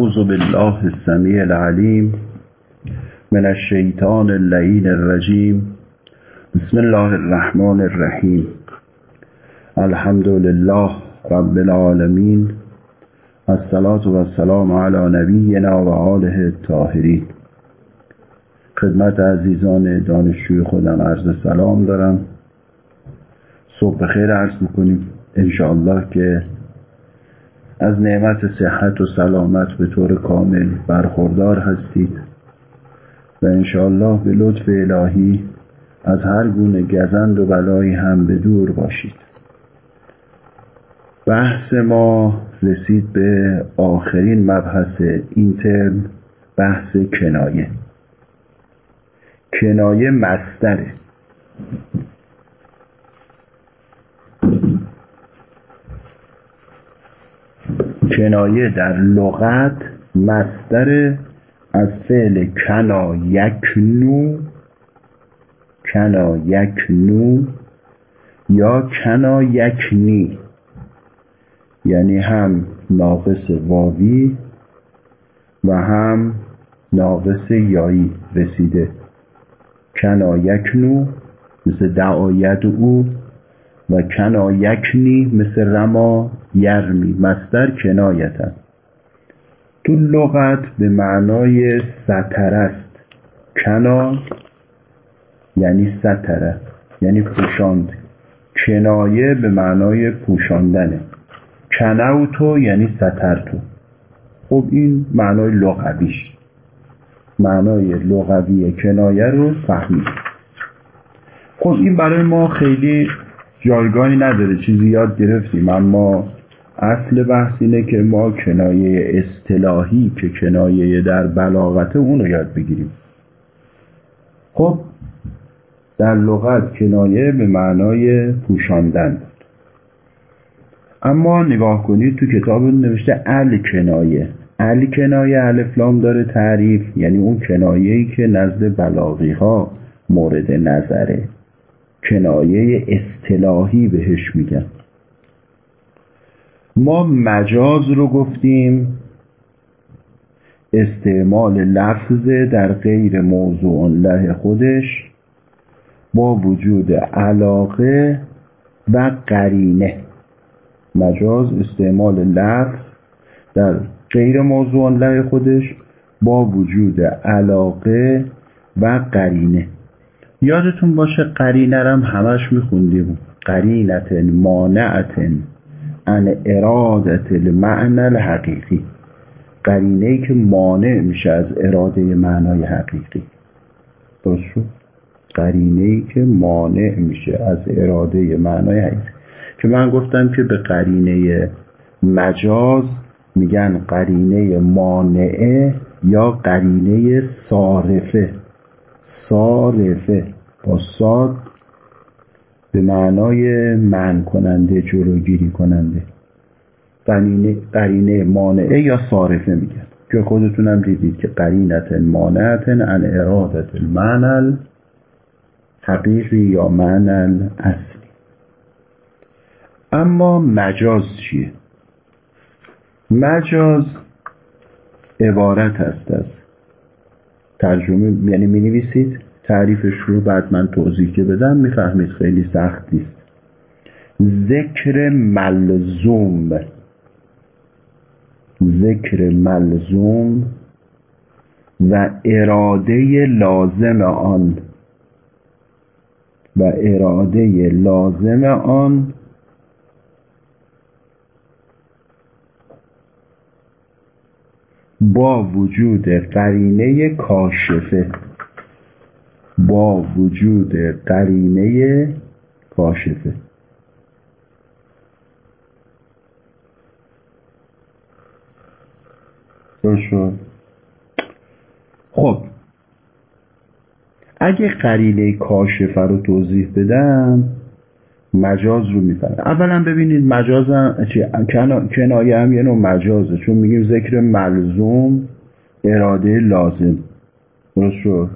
اعوذ بالله السمیع العلیم من الشیطان اللعین الرجیم. بسم الله الرحمن الرحیم. الحمد لله رب العالمین. الصلاة و السلام علی نبینا و آله الطاهرین. خدمت عزیزان دانشجوی خودم عرض سلام دارم. صبح خیر عرض می‌کنیم. انشاءالله که از نعمت صحت و سلامت به طور کامل برخوردار هستید و انشاءالله به لطف الهی از هر گونه گزند و بلایی هم به دور باشید. بحث ما رسید به آخرین مبحث این ترم بحث کنایه. کنایه مستره. کنایه در لغت مستر از فعل کنا یکنو کنا یکنو یا کنا یکنی یعنی هم ناقص واوی و هم ناقص یایی رسیده. کنا یکنو مثل دعایت او و کنا یکنی مثل رما یرمی مستر کنایتن. تو لغت به معنای ستر است. کنا یعنی ستره یعنی پوشاند. کنایه به معنای پوشاندنه. کنوتو یعنی سترتو. خب این معنای لغویش. معنای لغوی کنایه رو فهمید. خب این برای ما خیلی جایگاهی نداره. چیزی یاد گرفتیم اما اصل بحث اینه که ما کنایه اصطلاحی که کنایه در بلاغته اون رو یاد بگیریم. خب در لغت کنایه به معنای پوشاندن اما نگاه کنید تو کتاب نوشته ال کنایه ال کنایه الفلام داره تعریف یعنی اون کنایه ای که نزد بلاغی ها مورد نظره. کنایه اصطلاحی بهش میگن. ما مجاز رو گفتیم. استعمال لفظ در غیر موضوع له خودش با وجود علاقه و قرینه. مجاز استعمال لفظ در غیر موضوع له خودش با وجود علاقه و قرینه. یادتون باشه قرینه هم همش میخوندیم. قرینت مانعت عن ارادت المعنى الحقیقی. قرینه ای که مانع میشه از اراده معنای حقیقی. درست شد؟ قرینه ای که مانع میشه از اراده معنای حقیقی. که من گفتم که به قرینه مجاز میگن قرینه مانعه یا قرینه صارفه. صارفه. با صاد به معنای من کننده جلوگیری کننده. قرینه, قرینه مانعه یا صارفه میگن که خودتونم دیدید که قرینت مانعت عن ارادت المعنى حقیقی یا معنى اصلی. اما مجاز چیه؟ مجاز عبارت از ترجمه یعنی می نویسید تعریفش رو بعد من توضیح که بدم می‌فهمید خیلی سخت نیست. ذکر ملزوم. ذکر ملزوم و اراده لازم آن. و اراده لازم آن با وجود قرینه کاشفه. با وجود قرینه کاشفه. خب. اگه قرینه کاشفه رو توضیح بدم مجاز رو می‌فهمه اولا ببینید مجاز کنایه هم یه نوع مجازه چون میگیم ذکر ملزوم اراده لازم. درست شد؟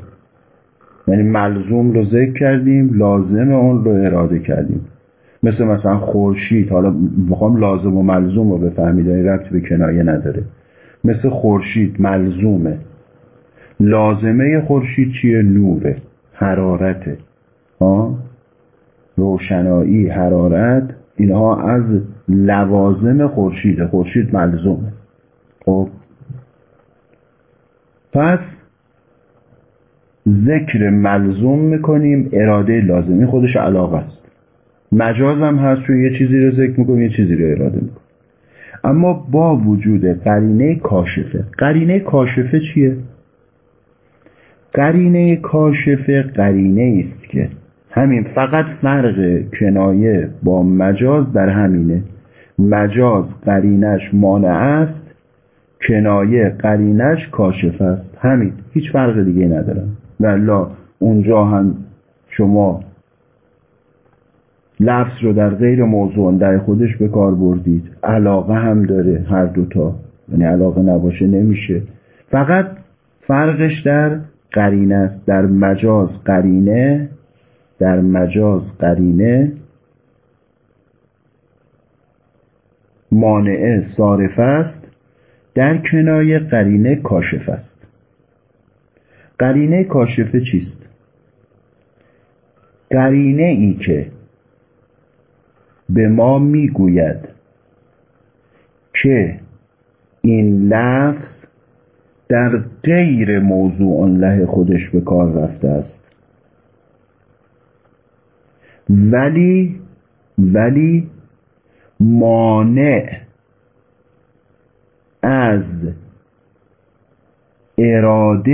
یعنی ملزوم رو ذکر کردیم لازم اون رو اراده کردیم. مثل مثلا خورشید حالا می‌خوام لازم و ملزوم رو بفهمید این ربطی به کنایه نداره. مثل خورشید ملزومه. لازمه خورشید چیه؟ نوره حرارته. ها؟ روشنایی حرارت اینها از لوازم خورشید خورشید ملزومه. خب؟ پس ذکر ملزوم می‌کنیم اراده لازمی خودش علاقه است. مجاز هم هست چون یه چیزی رو ذکر می‌کنیم یه چیزی رو اراده می‌کنیم. اما با وجود قرینه کاشفه قرینه کاشفه چیه؟ قرینه کاشفه قرینه است که همین فقط فرق کنایه با مجاز در همینه. مجاز قرینش مانع است کنایه قرینش کاشف است. همین هیچ فرق دیگه ندارم. والله اونجا هم شما لفظ رو در غیر موضوع در خودش به کار بردید. علاقه هم داره هر دوتا یعنی علاقه نباشه نمیشه. فقط فرقش در قرینه است. در مجاز قرینه در مجاز قرینه مانعه صارف است. در کنایه قرینه کاشف است. قرینه کاشفه چیست؟ قرینه ای که به ما می‌گوید که این لفظ در غیر موضوع له خودش به کار رفته است. ولی ولی مانع از اراده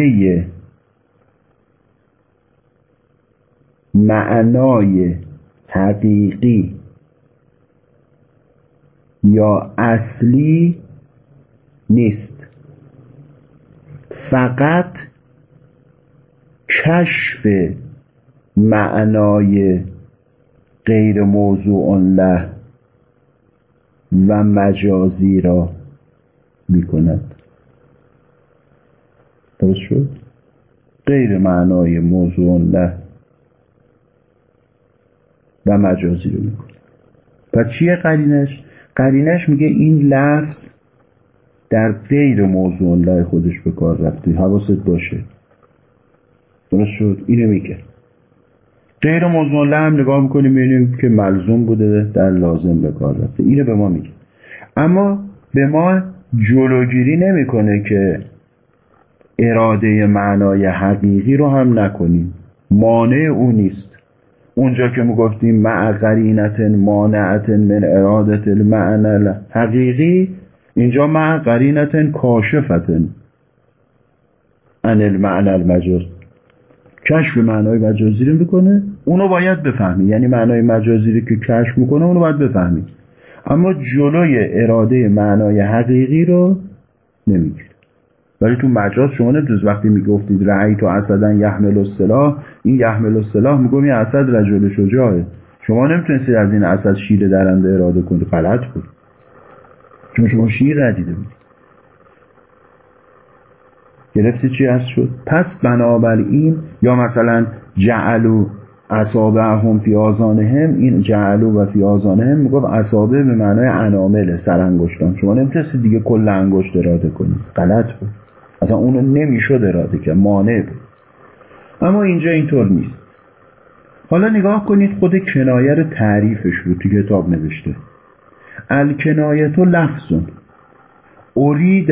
معنای حقیقی یا اصلی نیست. فقط کشف معنای غیر موضوع له و مجازی را می کند درست شد؟ غیر معنای موضوع له و مجازی رو می‌کنه. پس چیه قرینش؟ قرینش میگه این لفظ در غیر موضوع له خودش به کار رفته. حواست باشه. درست شد؟ اینو میگه. غیر موضوع له هم نگاه می‌کنیم می‌بینیم که ملزوم بوده در لازم به کار رفته. اینو به ما میگه. اما به ما جلوگیری نمی‌کنه که اراده معنای حقیقی رو هم نکنیم. مانع او نیست. اونجا که ما گفتیم مع قرینت مانعت من ارادت المعنى حقیقی اینجا مع قرینت کاشفت ان المعنى المجاز. کشف معنای مجازی رو می‌کنه اونو باید بفهمی. یعنی معنای مجازی رو که کشف می‌کنه اونو باید بفهمی. اما جلوی اراده معنای حقیقی رو نمی‌گیره ولی تو مجاز شما نمی‌تونید وقتی می‌گفتید رعی تو اسدن یحمل السلاح این یحمل السلاح میگم این اسد رجل شجاعه. شما نمی‌تونستید از این اسد شیر درنده اراده کنید غلط بود. چون شما شیر ندیده بودید. گرفتی چی هست شد؟ پس بنابراین یا مثلا جعلو اصابه هم فی آزانهم این جعلو و فی آزانهم می‌گفت اصابه به معنای انامل سرانگشتان. شما نمی‌تونستید دیگه کل انگشت اراده کنید. غلط بود. اصلا اونو نمی‌شد اراده که مانع بود. اما اینجا اینطور نیست. حالا نگاه کنید خود کنایه رو تعریفش رو تو کتاب نوشته. الکنایت و لفظون. ارید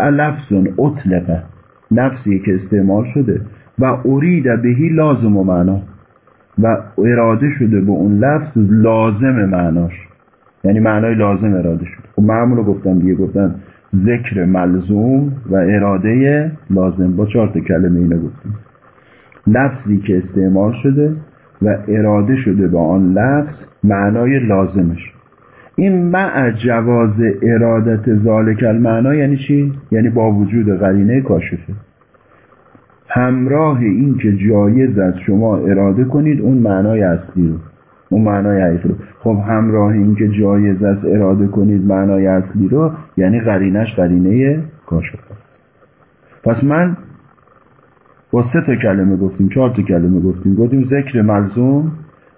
لفظون اطلقه. لفظی که استعمال شده. و ارید بهی لازم و معنا. و اراده شده به اون لفظ لازم معناش. یعنی معنای لازم اراده شده. خب معمول رو گفتم دیگه گفتن ذکر ملزوم و اراده لازم با چهار کلمه اینو گفتیم. لفظی که استعمال شده و اراده شده با آن لفظ معنای لازمش. این مع جواز ارادت ذالک المعنا یعنی چی؟ یعنی با وجود قرینه کاشفه. همراه این که جایز است شما اراده کنید اون معنای اصلی رو اون معنای حقیقی رو. خب همراه این که جایز است اراده کنید معنای اصلی رو یعنی قرینش قرینه کاشف است. پس من با سه تا کلمه گفتیم چهار تا کلمه گفتیم. گفتیم ذکر ملزوم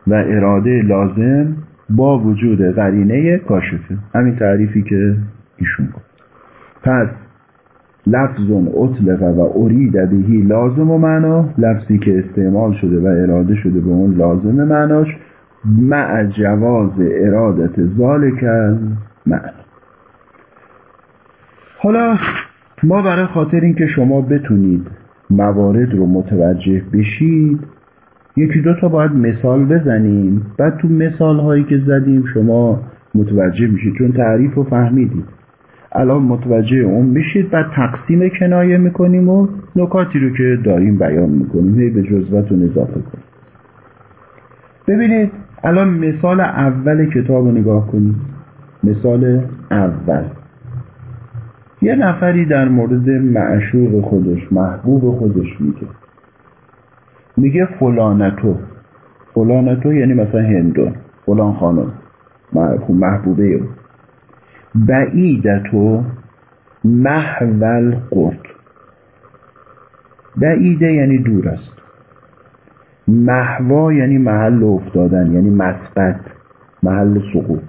و اراده لازم با وجود قرینه کاشفه. همین تعریفی که ایشون گفت. پس لفظ اطلق و ارید بهی لازم و معنا لفظی که استعمال شده و اراده شده به اون لازم معناش مع جواز ارادت ذالک معنا حالا ما برای خاطر اینکه شما بتونید موارد رو متوجه بشید یکی دو تا باید مثال بزنیم. بعد تو مثال هایی که زدیم شما متوجه میشید چون تعریف رو فهمیدید. الان متوجه اون میشید بعد تقسیم کنایه می‌کنیم و نکاتی رو که داریم بیان می‌کنیم هی به جزوتون اضافه کنیم. ببینید الان مثال اول کتاب رو نگاه کنید مثال اول. یه نفری در مورد معشوق خودش محبوب خودش میگه. میگه فلانتو. فلانتو یعنی مثلا هندون فلان خانم محبوبه. او بعیدتو محول قرد بعیده یعنی دور است. محوا یعنی محل افتادن یعنی مسقط محل سقوط.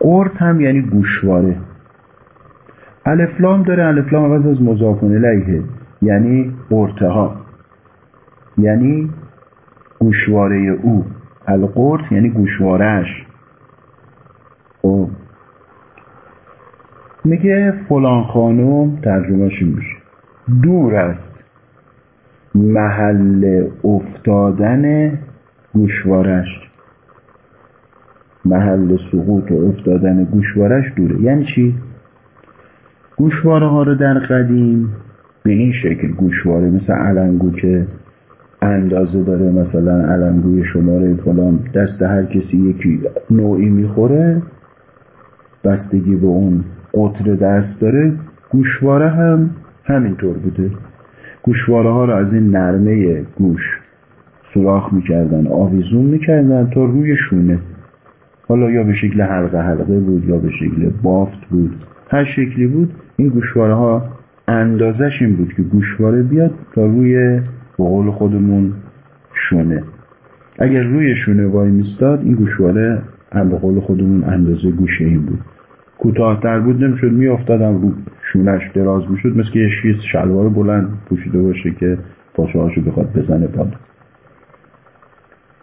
قرد هم یعنی گوشواره. الفلام داره الفلام عوض از مضافون الیه یعنی قرتها یعنی گوشواره او. القرد یعنی گوشوارش خب. میگه فلان خانم ترجمهش میشه. دور است. محل افتادن گوشوارش. محل سقوط و افتادن گوشوارش دوره. یعنی چی؟ گوشواره ها رو در قدیم به این شکل گوشواره مثل علنگو که اندازه داره مثلا علنگوی شماره فلان دست هر کسی یکی نوعی می‌خوره بستگی به اون قطر دست داره گوشواره هم همینطور بوده. گوشواره ها رو از این نرمه گوش سوراخ می‌کردن آویزون می‌کردن تا روی شونه. حالا یا به شکل حلقه حلقه بود یا به شکل بافت بود. هر شکلی بود این گوشواره ها اندازش این بود که گوشواره بیاد تا روی به خودمون شونه. اگر روی شونه وای میستاد این گوشواره هم به قول خودمون اندازه گوشه این بود. کوتاهتر بود نمی‌شد میافتادم رو شونش دراز می‌شد مثل که یه شیز شلوار بلند پوشیده باشه که پاچه بخواد بزنه بالا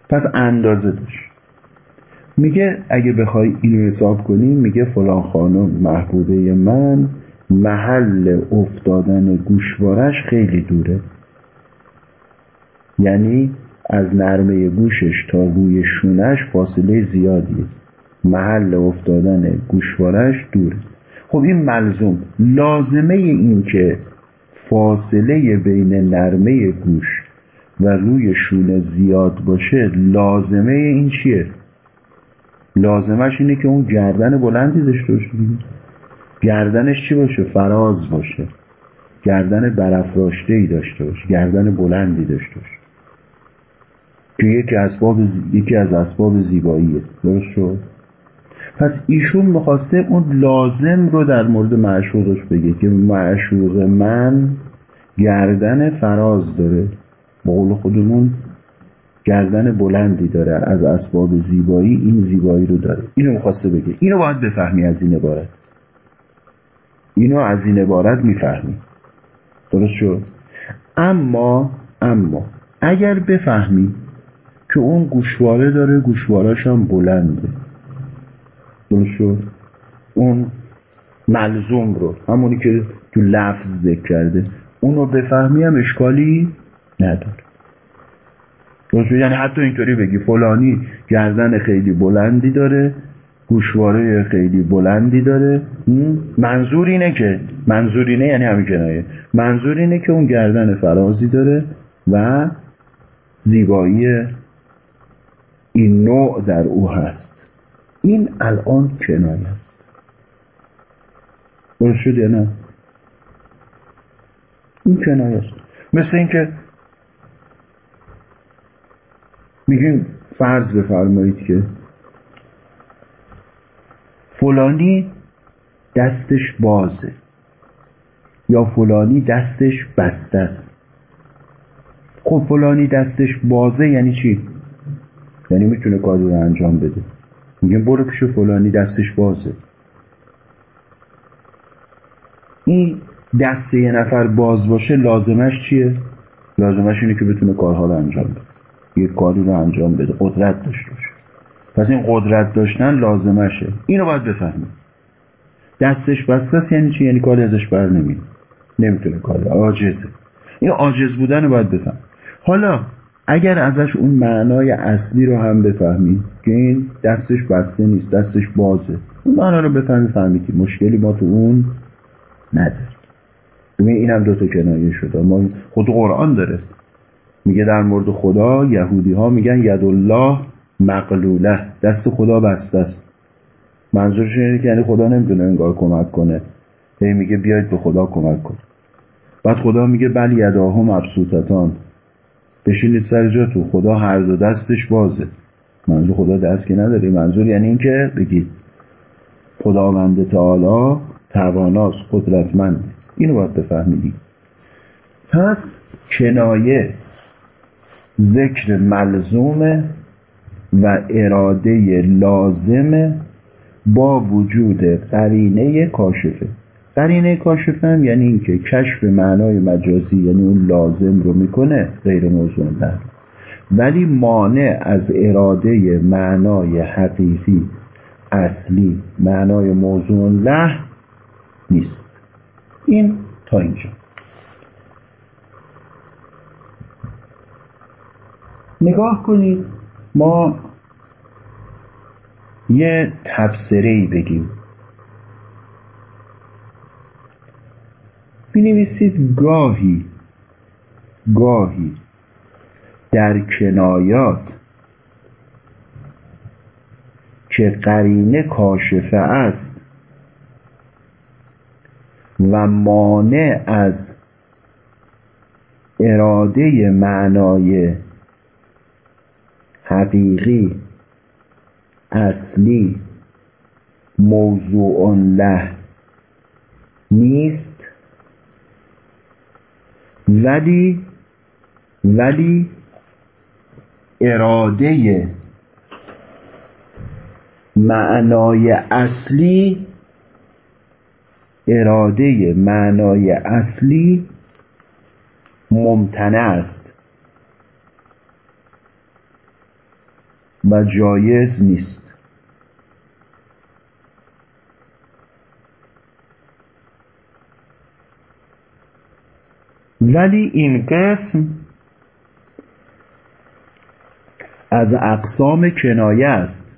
پس اندازه داشت. میگه اگه بخوای اینو حساب کنی میگه فلان خانم محبوبه من محل افتادن گوشوارش خیلی دوره. یعنی از نرمه گوشش تا روی شونش فاصله زیادیه. محل افتادن گوشوارش دوره. خب این ملزوم لازمه این که فاصله بین نرمه گوش و روی شونه زیاد باشه لازمه این چیه؟ لازمش اینه که اون گردن بلندی داشته باشه. گردنش چی باشه؟ فراز باشه. گردن برافراشته ای داشته باشه. گردن بلندی داشته باشه. که یکی یکی از اسباب زیباییه. درست شد؟ پس ایشون می‌خواسته اون لازم رو در مورد معشوقش بگه که معشوق من گردن فراز داره. با قول خودمون گردن بلندی داره. از اسباب زیبایی این زیبایی رو داره. اینو می‌خواسته بگه. اینو باید بفهمی از این عبارت. اینو از این عبارت می‌فهمی. درست شد؟ اما اما اگر بفهمی که اون گوشواره داره گوشواراش هم بلنده. درست شد اون ملزوم رو همونی که تو لفظ ذکر کرده اون رو بفهمی هم اشکالی نداره. یعنی حتی اینطوری بگی فلانی گردن خیلی بلندی داره گوشواره خیلی بلندی داره. منظور اینه که منظور اینه یعنی همین کنایه. منظور اینه که اون گردن فرازی داره و زیبایی این نوع در او هست. این الان کنایه است. درست شد یا نه؟ این کنایه است. مثل اینکه میگیم فرض بفرمایید که فلانی دستش بازه یا فلانی دستش بسته است. خب فلانی دستش بازه یعنی چی؟ یعنی می‌تونه کاری رو انجام بده. میگیم برو پیش فلانی دستش بازه. این دست یه نفر باز باشه لازمش چیه؟ لازمش اینه که بتونه کارها رو انجام بده. یه کاری رو انجام بده قدرت داشته باشه. پس این قدرت داشتن لازمشه. اینو باید بفهمید دستش بسته است یعنی چی؟ یعنی کاری ازش بر نمیاد. نمی‌تونه کاری عاجزه. این عاجز بودن رو باید بفهم حالا اگر ازش اون معنای اصلی رو هم بفهمیم که این دستش بسته نیست دستش بازه. اون معنا رو بفهمی فهمیدی مشکلی ما تو اون نداره. ببین اینم دوتا کنایه شده. ما خود قرآن داره. میگه در مورد خدا یهودی ها میگن ید الله مقلوله دست خدا بسته است. منظورش اینه که یعنی خدا نمی‌تونه انگار کمک کنه. هی میگه بیاید به خدا کمک کن. بعد خدا میگه بل یداهم مبسوطتان بشینید سر جاتون. خدا هر دو دستش بازه. منظور خدا دست که نداره. منظور یعنی اینکه بگید خداوند تعالی تواناست قدرتمند. اینو باید بفهمیدی پس کنایه ذکر ملزومه و اراده لازمه با وجود قرینه کاشفه. قرینه کاشفه هم یعنی اینکه کشف معنای مجازی یعنی اون لازم رو می‌کنه غیر موضوع نه ولی مانع از اراده معنای حقیقی اصلی معنای موضوع له نیست. این تا اینجا. نگاه کنید ما یه ای بگیم. بنویسید گاهی گاهی در کنایات که قرینه کاشفه است و مانع از اراده معنای حقیقی اصلی موضوع له نیست. ولی ولی اراده معنای اصلی اراده معنای اصلی ممتنع است و جایز نیست. ولی این قسم از اقسام کنایه است.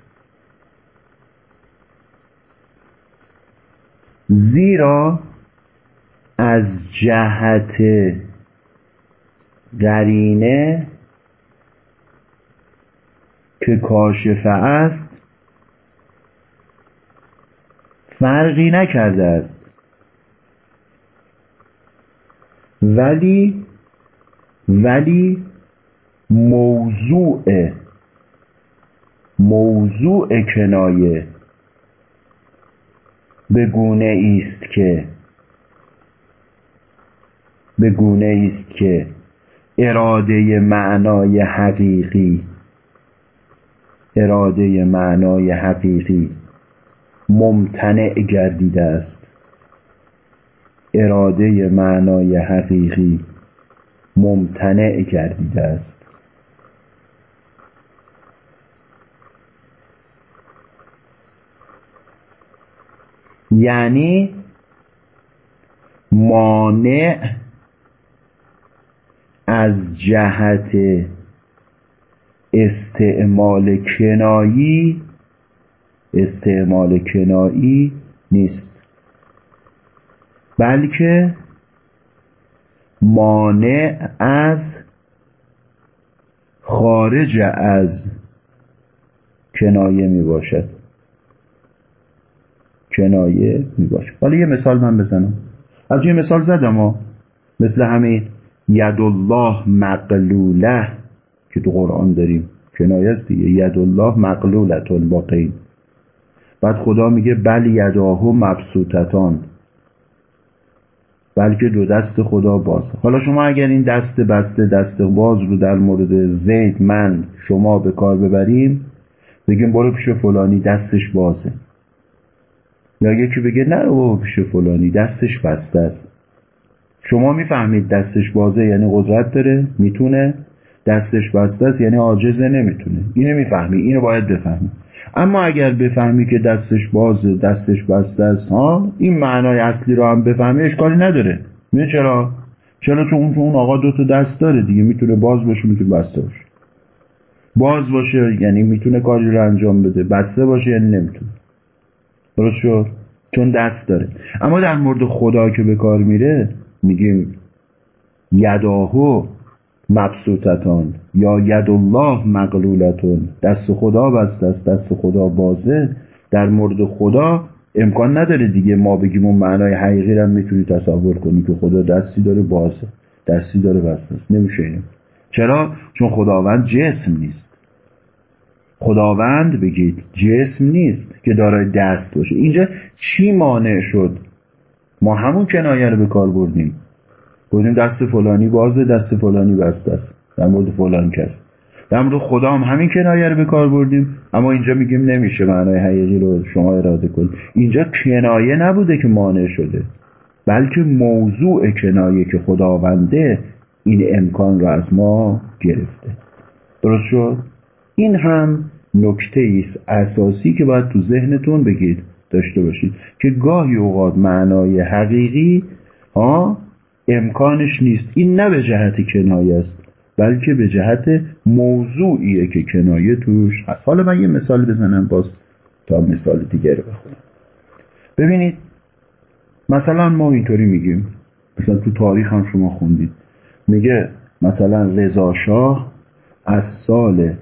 زیرا از جهت قرینه که کاشفه است فرقی نکرده است. ولی ولی موضوع موضوع کنایه به گونه است که به گونه است که اراده معنای حقیقی اراده معنای حقیقی ممتنع گردیده است. اراده معنای حقیقی ممتنع گردیده است. یعنی مانع از جهت استعمال کنایی استعمال کنایی نیست. بلکه مانع از خارج از کنایه می باشد کنایه می باشد حالا یه مثال من بزنم. از یه مثال زدم ها مثل همین ید الله مقلوله که تو قرآن داریم. کنایه است دیگه. ید الله مقلولتون با قید بعد خدا میگه بل یداهو مبسوطتان. بلکه دو دست خدا باز. حالا شما اگر این دست بسته دست باز رو در مورد زید من شما به کار ببریم بگیم برو پیش فلانی دستش بازه. یا یکی بگه نه او پیش فلانی دستش بسته است. شما می‌فهمید دستش بازه یعنی قدرت داره می‌تونه. دستش بسته است یعنی عاجزه نمی‌تونه. اینو می‌فهمی اینو باید بفهمی. اما اگر بفهمی که دستش بازه دستش بسته است ها؟ این معنای اصلی رو هم بفهمی اشکالی نداره. می‌دونی چرا؟ چرا؟ چون اون آقا دو تا دست داره دیگه می‌تونه باز باشه می‌تونه بسته باشه. باز باشه یعنی می‌تونه کاری رو انجام بده. بسته باشه یعنی نمی‌تونه. درست شد؟ چون دست داره. اما در مورد خدا که به کار میره میگیم یداهو مبسوطتان یا ید الله مقلولتون دست خدا بسته است دست خدا بازه. در مورد خدا امکان نداره دیگه ما بگیم اون معنای حقیقی رو می‌تونی تصور کنی که خدا دستی داره بازه دستی داره بسته است. نمیشه اینه چرا؟ چون خداوند جسم نیست. خداوند بگید جسم نیست که دارای دست باشه. اینجا چی مانع شد؟ ما همون کنایه رو به کار بردیم. بودیم دست فلانی بازه دست فلانی بسته است در مورد فلان کس. در مورد خدا هم همین کنایه رو به کار بردیم. اما اینجا میگیم نمیشه معنای حقیقی رو شما اراده کنید. اینجا کنایه نبوده که مانع شده. بلکه موضوع کنایه که خداونده این امکان رو از ما گرفته. درست شد؟ این هم نکته است اساسی که باید تو ذهنتون بگید داشته باشید. که گاهی اوقات معنای حقیقی ها امکانش نیست. این نه به جهت کنایه است بلکه به جهت موضوعیه که کنایه توش هست. حالا من یه مثال بزنم باز تا مثال دیگر بخونم. ببینید مثلا ما اینطوری میگیم. مثلا تو تاریخ هم شما خوندید. میگه مثلا رضا شاه از سال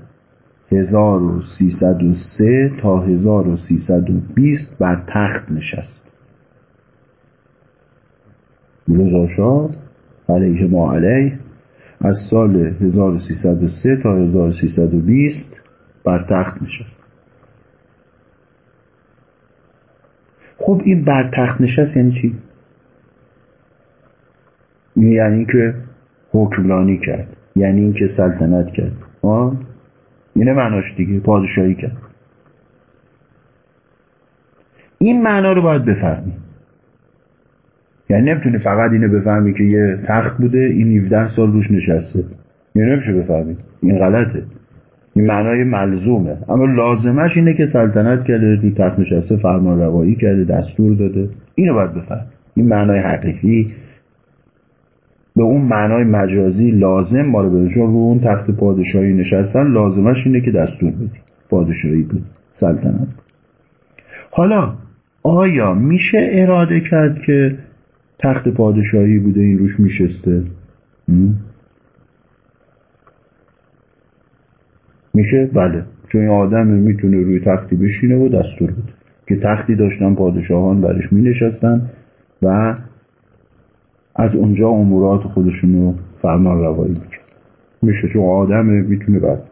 1303 تا 1320 بر تخت نشست. رضا شاه علیه ما علیه از سال 1303 تا 1320 بر تخت نشست خب این بر تخت نشست یعنی چی؟ یعنی که حکمرانی کرد یعنی اینکه سلطنت کرد؟ اینه معناش دیگه پادشاهی کرد این معنا رو باید بفهمی یعنی نمی‌تونی فقط اینو بفهمی که یه تخت بوده این 17 سال روش نشسته. یعنی نمیشه بفهمی. این غلطه. این معنای ملزومه. اما لازمش اینه که سلطنت کرده رو تخت نشسته فرمان روایی کرده دستور داده. اینو باید بفهم این معنای حقیقی. به اون معنای مجازی لازم ما رو بده. چون رو اون تخت پادشاهی نشستن لازمش اینه که دستور بدی. پادشاهی بود سلطنت. حالا آیا میشه اراده کرد که تخت پادشاهی بوده این روش میشسته. میشه؟ بله. چون این آدم می‌تونه روی تختی بشینه و دستور بده. که تختی داشتن پادشاهان برش مینشستن و از اونجا امورات خودشونو فرمان روایی می‌کرد میشه. چون آدم می‌تونه بعد.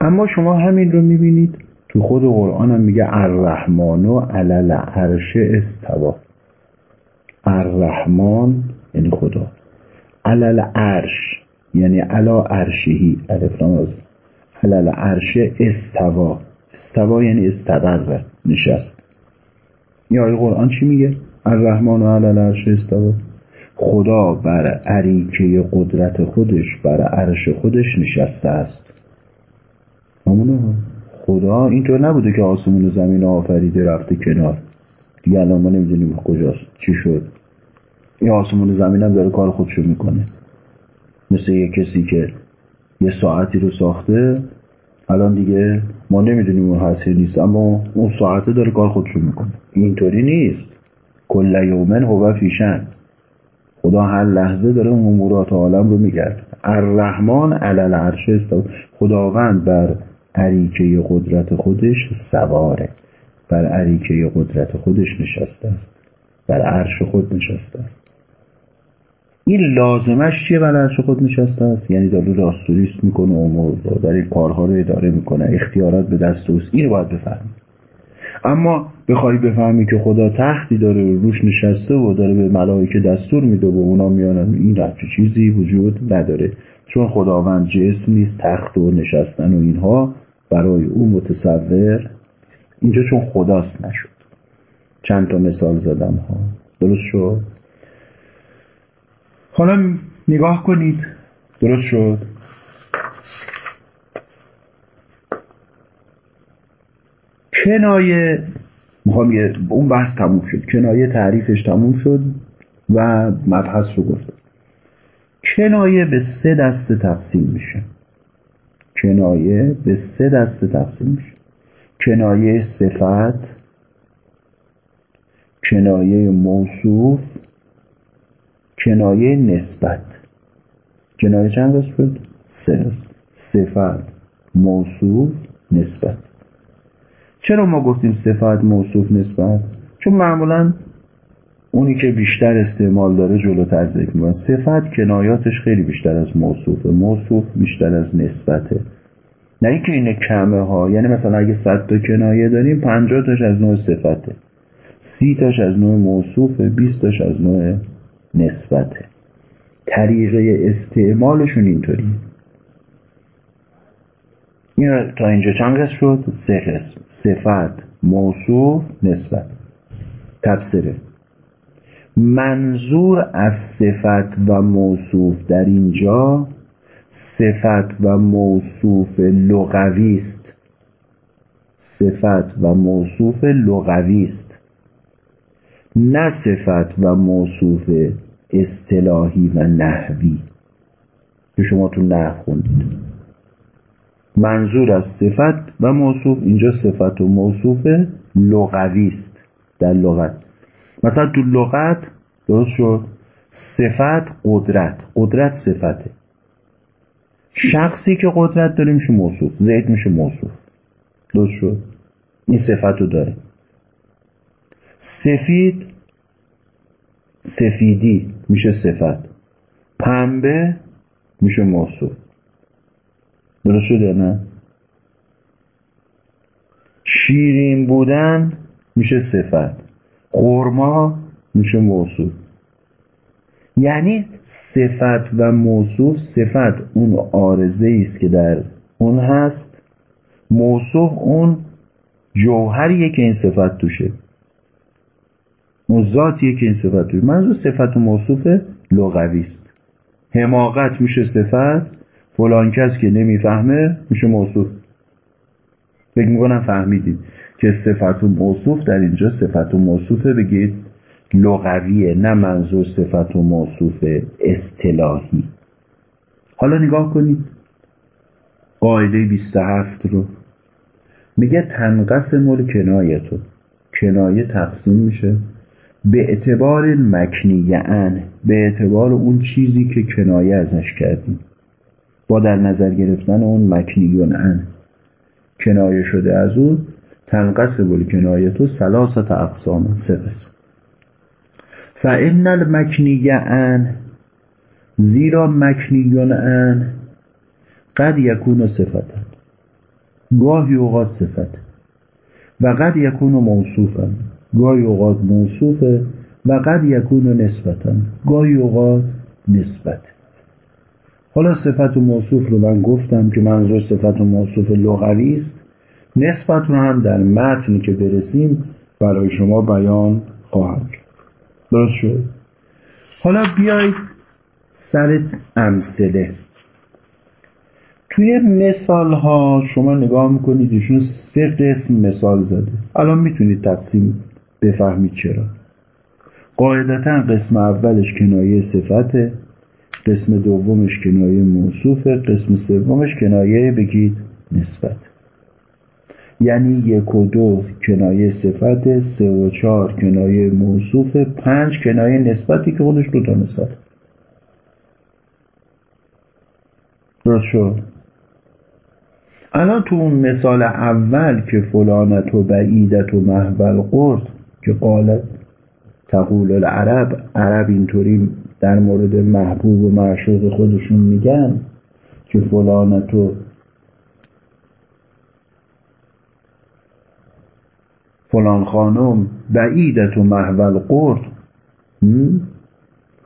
اما شما همین رو می‌بینید. تو خود قرآن هم میگه الرحمن و علل عرش استوا الرحمن یعنی خدا. علل عرش یعنی علا عرشهی علل عرش استوا. استوا یعنی استقر نشست. یا آیه قرآن چی میگه؟ الرحمن و علل عرش استوا. خدا بر عریکه قدرت خودش بر عرش خودش نشسته است. همونه؟ خدا اینطور نبوده که آسمون زمین آفریده رفته کنار. دیگه الان ما نمی‌دونیم کجاست چی شد. این آسمون زمین هم داره کار خودشو می‌کنه. مثل یه کسی که یه ساعتی رو ساخته الان دیگه ما نمی‌دونیم اون هستی نیست اما اون ساعته داره کار خودشو می‌کنه. اینطوری نیست. کل یومن هو فیشن. خدا هر لحظه داره امورات عالم رو میگرد. الرحمن علل عرش است. خداوند بر عریکه قدرت خودش سواره. بر عریکه قدرت خودش نشسته است. بر عرش خود نشسته است. این لازمش چیه بر عرش خود نشسته است؟ یعنی داره راستوریست می‌کنه امور در این کارها رو اداره می‌کنه. اختیارات به دست اوست. این رو باید بفهمید. اما بخوای بفهمی که خدا تختی داره روش نشسته و داره به ملائکه دستور میده و اونا میانن این رفت چیزی وجود نداره. چون خداوند جسم نیست تخت و نشستن و اینها برای او متصور اینجا چون خداست نشد. چند تا مثال زدم ها. درست شد؟ حالا نگاه کنید. درست شد. کنایه می‌خوام یه اون بحث تموم شد. کنایه تعریفش تموم شد و مبحث رو گفت. کنایه به سه دسته تقسیم میشه. کنایه به سه دسته تقسیم میشه. کنایه صفت کنایه موصوف کنایه نسبت. کنایه چند دست شد؟ سه. صفت موصوف نسبت. چرا ما گفتیم صفت موصوف نسبت؟ چون معمولا اونی که بیشتر استعمال داره جلوتر ذکر می‌کنه. صفت کنایاتش خیلی بیشتر از موصوفه. موصوف بیشتر از نسبته. نه اینکه اینه کمه ها یعنی مثلا اگه صد تا کنایه داریم پنجاه تاش از نوع صفته. سی تاش از نوع موصوفه بیست تاش از نوع نسبته. طریقه استعمالشون اینطوری. این تا اینجا چند قسم شد؟ سه قسم. صفت موصوف نسبت. تبصره منظور از صفت و موصوف در اینجا صفت و موصوف لغوی است. صفت و موصوف لغوی است. نه صفت و موصوف اصطلاحی و نحوی که شما تو نحو خوندید. منظور از صفت و موصوف اینجا صفت و موصوف لغوی است در لغت. مثلا تو لغت درست شد؟ صفت قدرت. قدرت صفته. شخصی که قدرت داره میشه موصوف. زید میشه موصوف. درست شد؟ این صفت رو داره. سفید سفیدی میشه صفت. پنبه میشه موصوف درست شده نه؟ شیرین بودن میشه صفت. خورما میشه موصوف یعنی صفت و موصوف صفت. اون آرزه است که در اون هست. موصوف اون جوهریه که این صفت توشه. ذاتیه که این صفت توشه منظور صفت و موصوف لغوی است. حماقت میشه صفت فلان کس که نمی‌فهمه میشه موصوف. فکر می‌کنم فهمیدید که صفت و موصوف در اینجا صفت و موصوفه بگید لغویه نه منظور صفت و موصوف اصطلاحی. حالا نگاه کنید. قاعده 27 رو. میگه تنقسم الکنایتو کنایه تقسیم میشه. به اعتبار مکنیه به اعتبار اون چیزی که کنایه ازش کردیم. با در نظر گرفتن اون مکنیون ان کنایه شده از اون تنقسم الکنایتو سلاست اقسام سه قسم فان المکنی ان زیرا مکنیون ان قد یکون صفتن. گاهی اوقات صفت. و قد یکون موصوفا گاهی اوقات موصوفه و قد یکون نسبتا. گاهی اوقات نسبت. حالا صفت و موصوف رو من گفتم که منظور صفت و موصوف لغوی است. نسبت رو هم در متنی که برسیم برای شما بیان خواهم کرد. درست شد؟ حالا بیایید سر امثله. توی مثال ها شما نگاه می‌کنید ایشون سه قسم مثال زده. الان می‌تونید تقسیم بفهمید چرا. قاعدتا قسم اولش کنایه صفته قسم دومش کنایه موصوفه قسم سومش کنایه بگید نسبت. یعنی یک و دو کنایه صفت سه و چهار کنایه موصوف پنج کنایه نسبتی که خودش دو تا مثال درست شد؟ الان تو اون مثال اول که فلانت و بعیدت و محول قرد که قالت تقول العرب. عرب اینطوری در مورد محبوب و معشوق خودشون میگن که فلانت و فلان خانم بعیدت و محول قرد.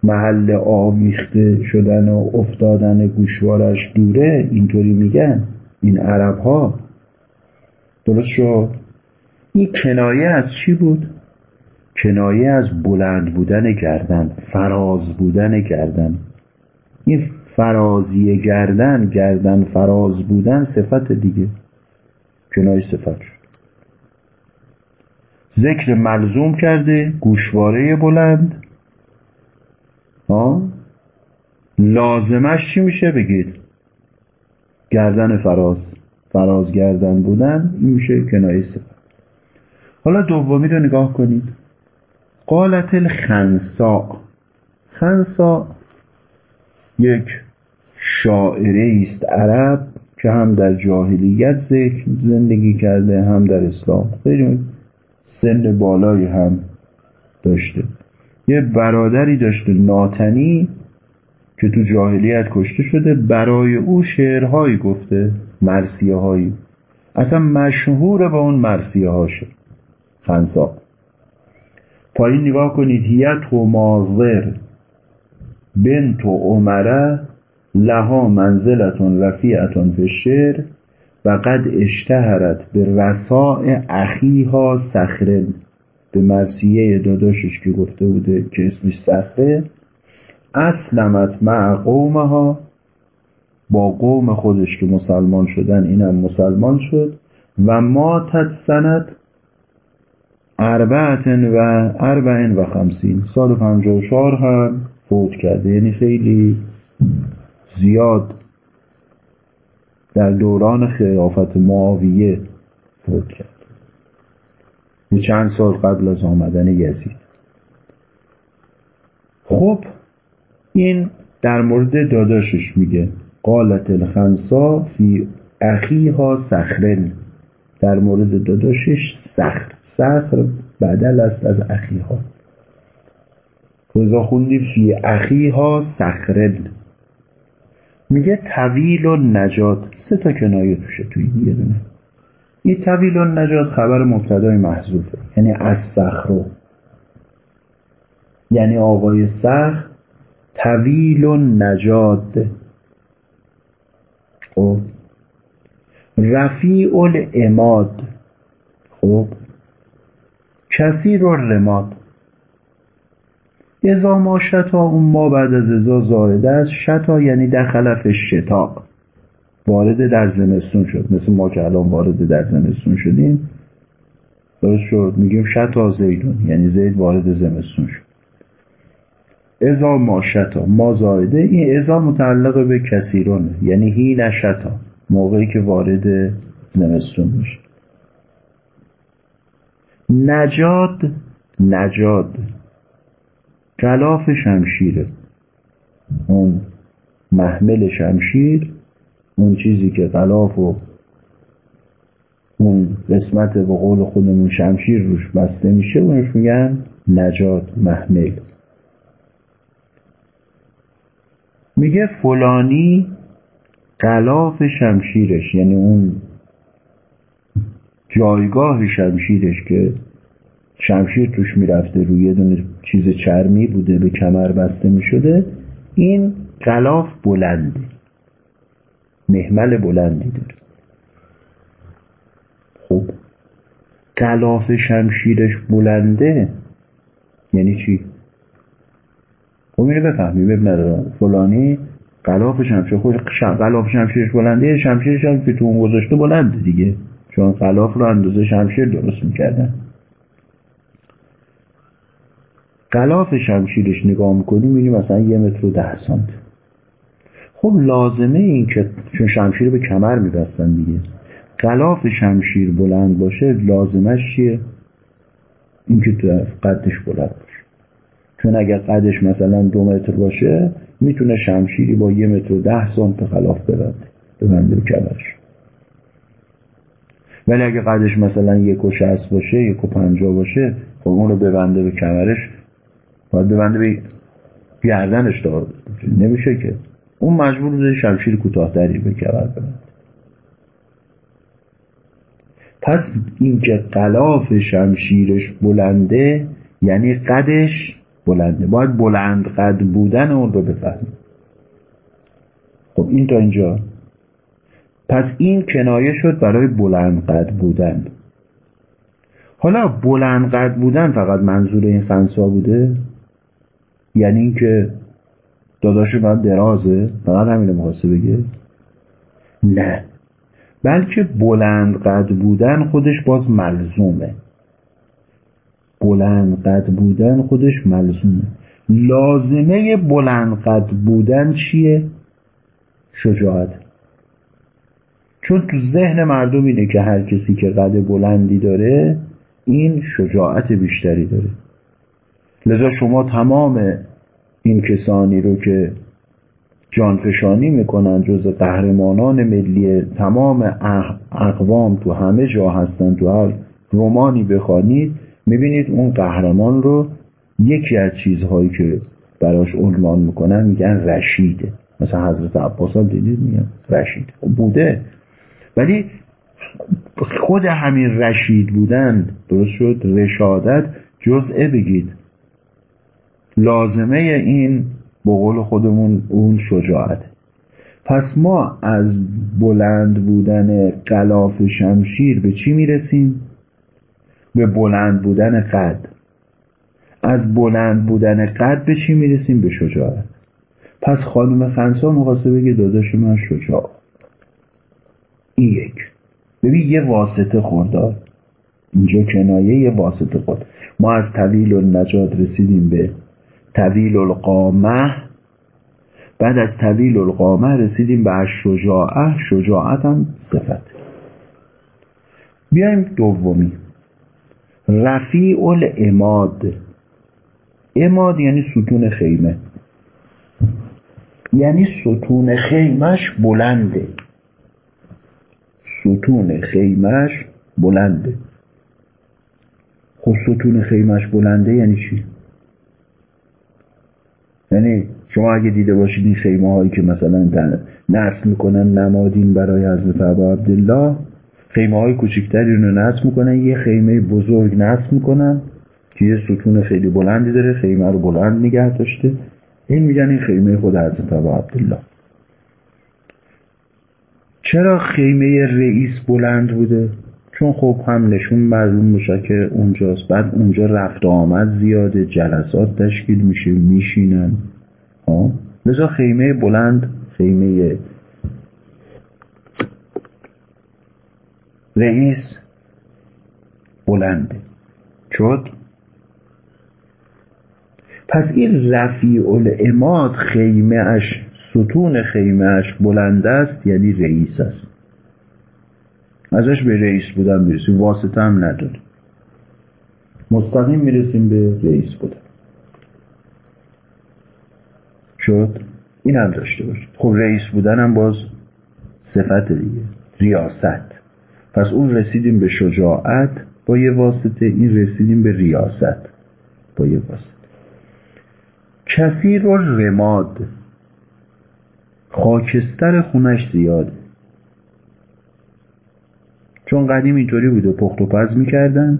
محل آویخته شدن و افتادن گوشوارش دوره اینطوری میگن این عرب ها درست شد؟ این کنایه از چی بود؟ کنایه از بلند بودن گردن فراز بودن گردن. این فرازی گردن گردن فراز بودن صفت دیگه. کنایه صفت شد. ذکر ملزوم کرده گوشواره بلند. ها؟ لازمش چی میشه بگید؟ گردن فراز. فراز گردن بودن این میشه کنایه صفت. حالا دومی رو نگاه کنید. قالت الخنسا. خنسا یک شاعره است عرب که هم در جاهلیت زندگی کرده هم در اسلام. خیلی سن بالایی هم داشته. یه برادری داشته ناتنی که تو جاهلیت کشته شده. برای او شعرهایی گفته مرسیه هایی اصلا مشهور به اون مرسیه هاشه خنسا. پایین نگاه کنید هیت و مازر بنت و عمره لها منزلتون رفیعتون فی شعر و قد اشتهرت به رساء اخیها سخرن به مرسیه داداشش که گفته بوده که اسمش سخره اسلمت مع قومها. با قوم خودش که مسلمان شدن اینم مسلمان شد. و ماتت سنت اربعتن و اربعین و خمسین. سال پنجاه و چهار هم فوت کرده. یعنی خیلی زیاد در دوران خلافت معاویه فوت کرد. چند سال قبل از آمدن یزید. خب این در مورد داداشش میگه. قالت الخنسا فی اخیها سخرن. در مورد داداشش سخر. سخر بدل است از اخیها. رضا خوندیم فی اخیها سخرن میگه طویل و نجات. سه تا کنایه توشه توی یه دونه. این طویل و نجات خبر مبتدای محذوفه یعنی از سخرو یعنی آقای سخر طویل و نجاد خب. رفیع الاماد. خب. رو رماد ازا ما شتا اون ما بعد از ازا زایده است. شتا یعنی در خلف شتا. وارد در زمستون شد. مثل ما که الان وارد در زمستون شدیم. درست شد؟ میگیم شتا زیدون. یعنی زید وارد زمستون شد. ازا ما شتا. ما زایده این ازا متعلق به کسیرون یعنی هی نشتا. موقعی که وارد زمستون میشه. نجاد نجاد. غلاف شمشیره اون محمل شمشیر اون چیزی که غلاف و اون قسمت به قول خودمون شمشیر روش بسته میشه اونش میگن نجات محمل. میگه فلانی غلاف شمشیرش یعنی اون جایگاه شمشیرش که شمشیر توش می‌رفته روی یه دونه چیز چرمی بوده به کمر بسته می‌شده این غلاف بلنده. محمل بلندی داره. خب غلاف شمشیرش بلنده؟ یعنی چی؟ خب اینو بفهمی ببین فلانی غلاف شمشیر خود غلاف شمشیرش بلنده شمشیرش هم که تو اون گذاشته بلنده دیگه. چون غلاف رو اندازه شمشیر درست می‌کردن. غلاف شمشیرش نگاه می‌کنی می‌بینی مثلا یه متر و ده سانت. خب لازمه این که چون شمشیر به کمر میبستن دیگه. غلاف شمشیر بلند باشه لازمش چیه؟ این که تو قدش بلند باشه. چون اگر قدش مثلا دو متر باشه می‌تونه شمشیری با یه متر و ده سانت غلاف ببنده ببنده کمرش. ولی اگه قدش مثلا یک و شست باشه یک و پنجا باشه خب اون رو ببنده به کمرش باید ببنده به گردنش دار نمیشه که. اون مجبور بوده شمشیر کوتاهتری به کمر ببنده. پس اینکه قلاف شمشیرش بلنده یعنی قدش بلنده. باید بلند قد بودن اون رو بفهمیم. خب این تا اینجا. پس این کنایه شد برای بلند قد بودن. حالا بلند قد بودن فقط منظور این خنسا بوده؟ یعنی اینکه داداش من درازه؟ فقط همینو می‌خواسته بگه؟ نه. بلکه بلند قد بودن خودش باز ملزومه. بلند قد بودن خودش ملزومه. لازمه بلند قد بودن چیه؟ شجاعت. چون تو ذهن مردم اینه که هر کسی که قد بلندی داره این شجاعت بیشتری داره. لذا شما تمام این کسانی رو که جانفشانی می‌کنن جز قهرمانان ملی تمام اقوام تو همه جا هستن تو هر رومانی بخوانید می‌بینید اون قهرمان رو یکی از چیزهایی که براش عنوان می‌کنن میگن رشیده. مثلا حضرت عباس هم دیدید؟ میگن رشید. خب بوده. ولی خود همین رشید بودن درست شد؟ رشادت جزء بگید. لازمه این بقول خودمون اون شجاعت. پس ما از بلند بودن قلاف شمشیر به چی می‌رسیم؟ به بلند بودن قد. از بلند بودن قد به چی می‌رسیم؟ به شجاعت. پس خانم خنسا مقاسه بگه داداش من شجاع. این یک. ببین یه واسطه خوردار اینجا کنایه یه واسطه خورد. ما از طویل و نجات رسیدیم به طویل القامه. بعد از طویل القامه رسیدیم به شجاعه. شجاعت هم صفت. بیایم دومی. رفیع الاماد اماد یعنی ستون خیمه. یعنی ستون خیمش بلنده. ستون خیمش بلنده. خب ستون خیمش بلنده یعنی چی؟ یعنی شما اگه دیده باشید این خیمه هایی که مثلا نصب می‌کنن نمادین برای حضرت عبا عبدالله خیمه های کوچکتری رو نصب می‌کنن یه خیمه بزرگ نصب می‌کنن که یه ستون خیلی بلندی داره خیمه رو بلند نگه داشته. این میگن این خیمه خود حضرت عبا عبدالله. چرا خیمه رئیس بلند بوده؟ چون خب هم نشون معلوم میشه که اونجاست. بعد اونجا رفت آمد زیاده جلسات تشکیل میشه میشینن. ها لذا خیمه بلند خیمه رئیس بلنده شد. پس این رفیع الاماد خیمه اش ستون خیمه اش بلند است یعنی رئیس است. ازش به رئیس بودن می‌رسیم واسطه هم نداره مستقیم می‌رسیم به رئیس بودن. شد؟ این هم داشته باشید. خب رئیس بودن هم باز صفت دیگه ریاست. پس اون رسیدیم به شجاعت با یه واسطه این رسیدیم به ریاست. با یه واسطه. کسی رو رماد خاکستر خونش زیاده چون قدیم اینطوری بوده پخت و پز می‌کردن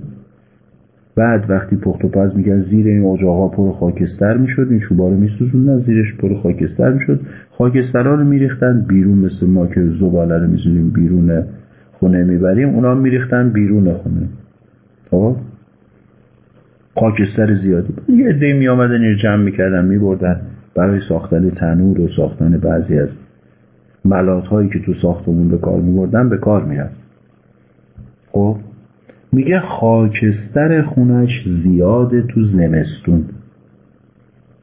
بعد وقتی پخت و پز می‌کرد زیر این اجاقا پر خاکستر می‌شد این چوبا رو میسوزوندن زیرش پر خاکستر می‌شد. خاکسترها رو میریختن بیرون مثل ما که زباله رو میسوزیم بیرون خونه می‌بریم اونا میریختن بیرون خونه. خب؟ خاکستر زیادی یه عده می آمدن جمع می‌کردن میبردن. برای ساختن تنور و ساختن بعضی از ملات هایی که تو ساختمون به کار میبردن به کار می‌رفت. خب میگه خاکستر خونش زیاده تو زمستون.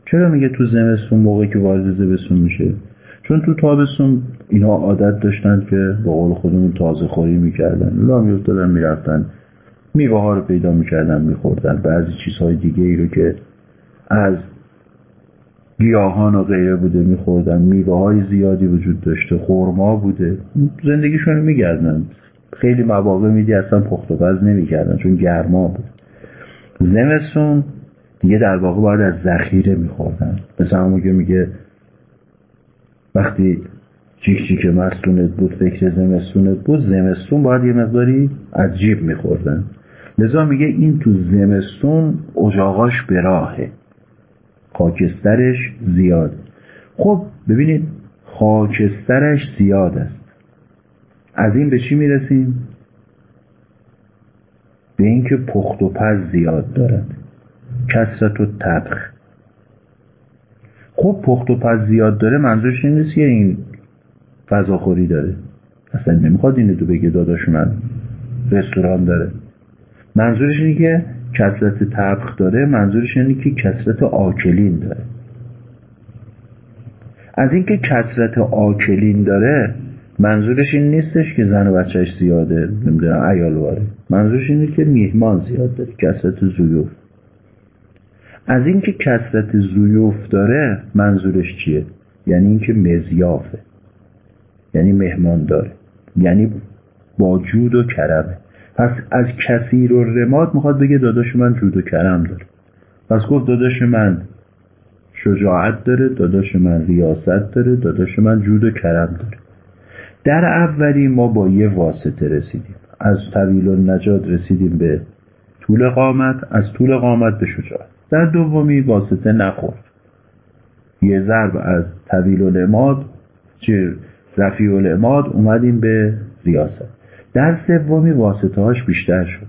چرا میگه تو زمستون موقعی که وارد زمستون میشه؟ چون تو تابستون اینها عادت داشتن که با قول خودمون تازه خوری می‌کردن. لا میفتادن می‌رفتن میوه ها رو پیدا می‌کردن میخوردن. بعضی چیزهای دیگه ای رو که از گیاهان و غیره بوده میخوردن. میوه های زیادی وجود داشته. خورما بوده. زندگیشون رو میگردن. خیلی مواقع میدی اصلا پخت و پز نمی‌کردن چون گرما بود. زمستون دیگه در واقع باید از ذخیره میخوردن. مثل همون که میگه وقتی چیک چیک مستونت بود فکر زمستونت بود زمستون باید یه مقداری از جیب میخوردن. لذا میگه این تو زمستون اجاقاش به راهه. خاکسترش زیاد. خب ببینید خاکسترش زیاد است. از این به چی می‌رسیم؟ به اینکه پخت و پز زیاد دارد. کسرت و طبخ خب پخت و پز زیاد داره منظورش این نیست که این فضاخوری داره. اصلا نمی‌خواد اینو تو بگه داداش من رستوران داره. منظورش اینه که کسرت طبخ داره منظورش اینه که کسرت آکلین داره. از اینکه کسرت آکلین داره منظورش این نیستش که زن و بچهش زیاده نمی‌دونم ایال واره منظورش اینه که میهمان زیاد داره کسرت زیوف. از اینکه کسرت زیوف داره منظورش چیه؟ یعنی اینکه مزیافه. یعنی مهمان داره. یعنی با جود و کرمه. پس از کثیر و رماد می‌خواد بگه داداش من جود و کرم داره پس گفت داداش من شجاعت داره داداش من ریاست داره داداش من جود و کرم داره. در اولی ما با یه واسطه رسیدیم. از طویل و نجات رسیدیم به طول قامت از طول قامت به شجاعت. در دومی واسطه نخورد. یه ضرب از طویل و نماد چه رفیع الاماد اومدیم به ریاست. در سومی واسطه هاش بیشتر شد.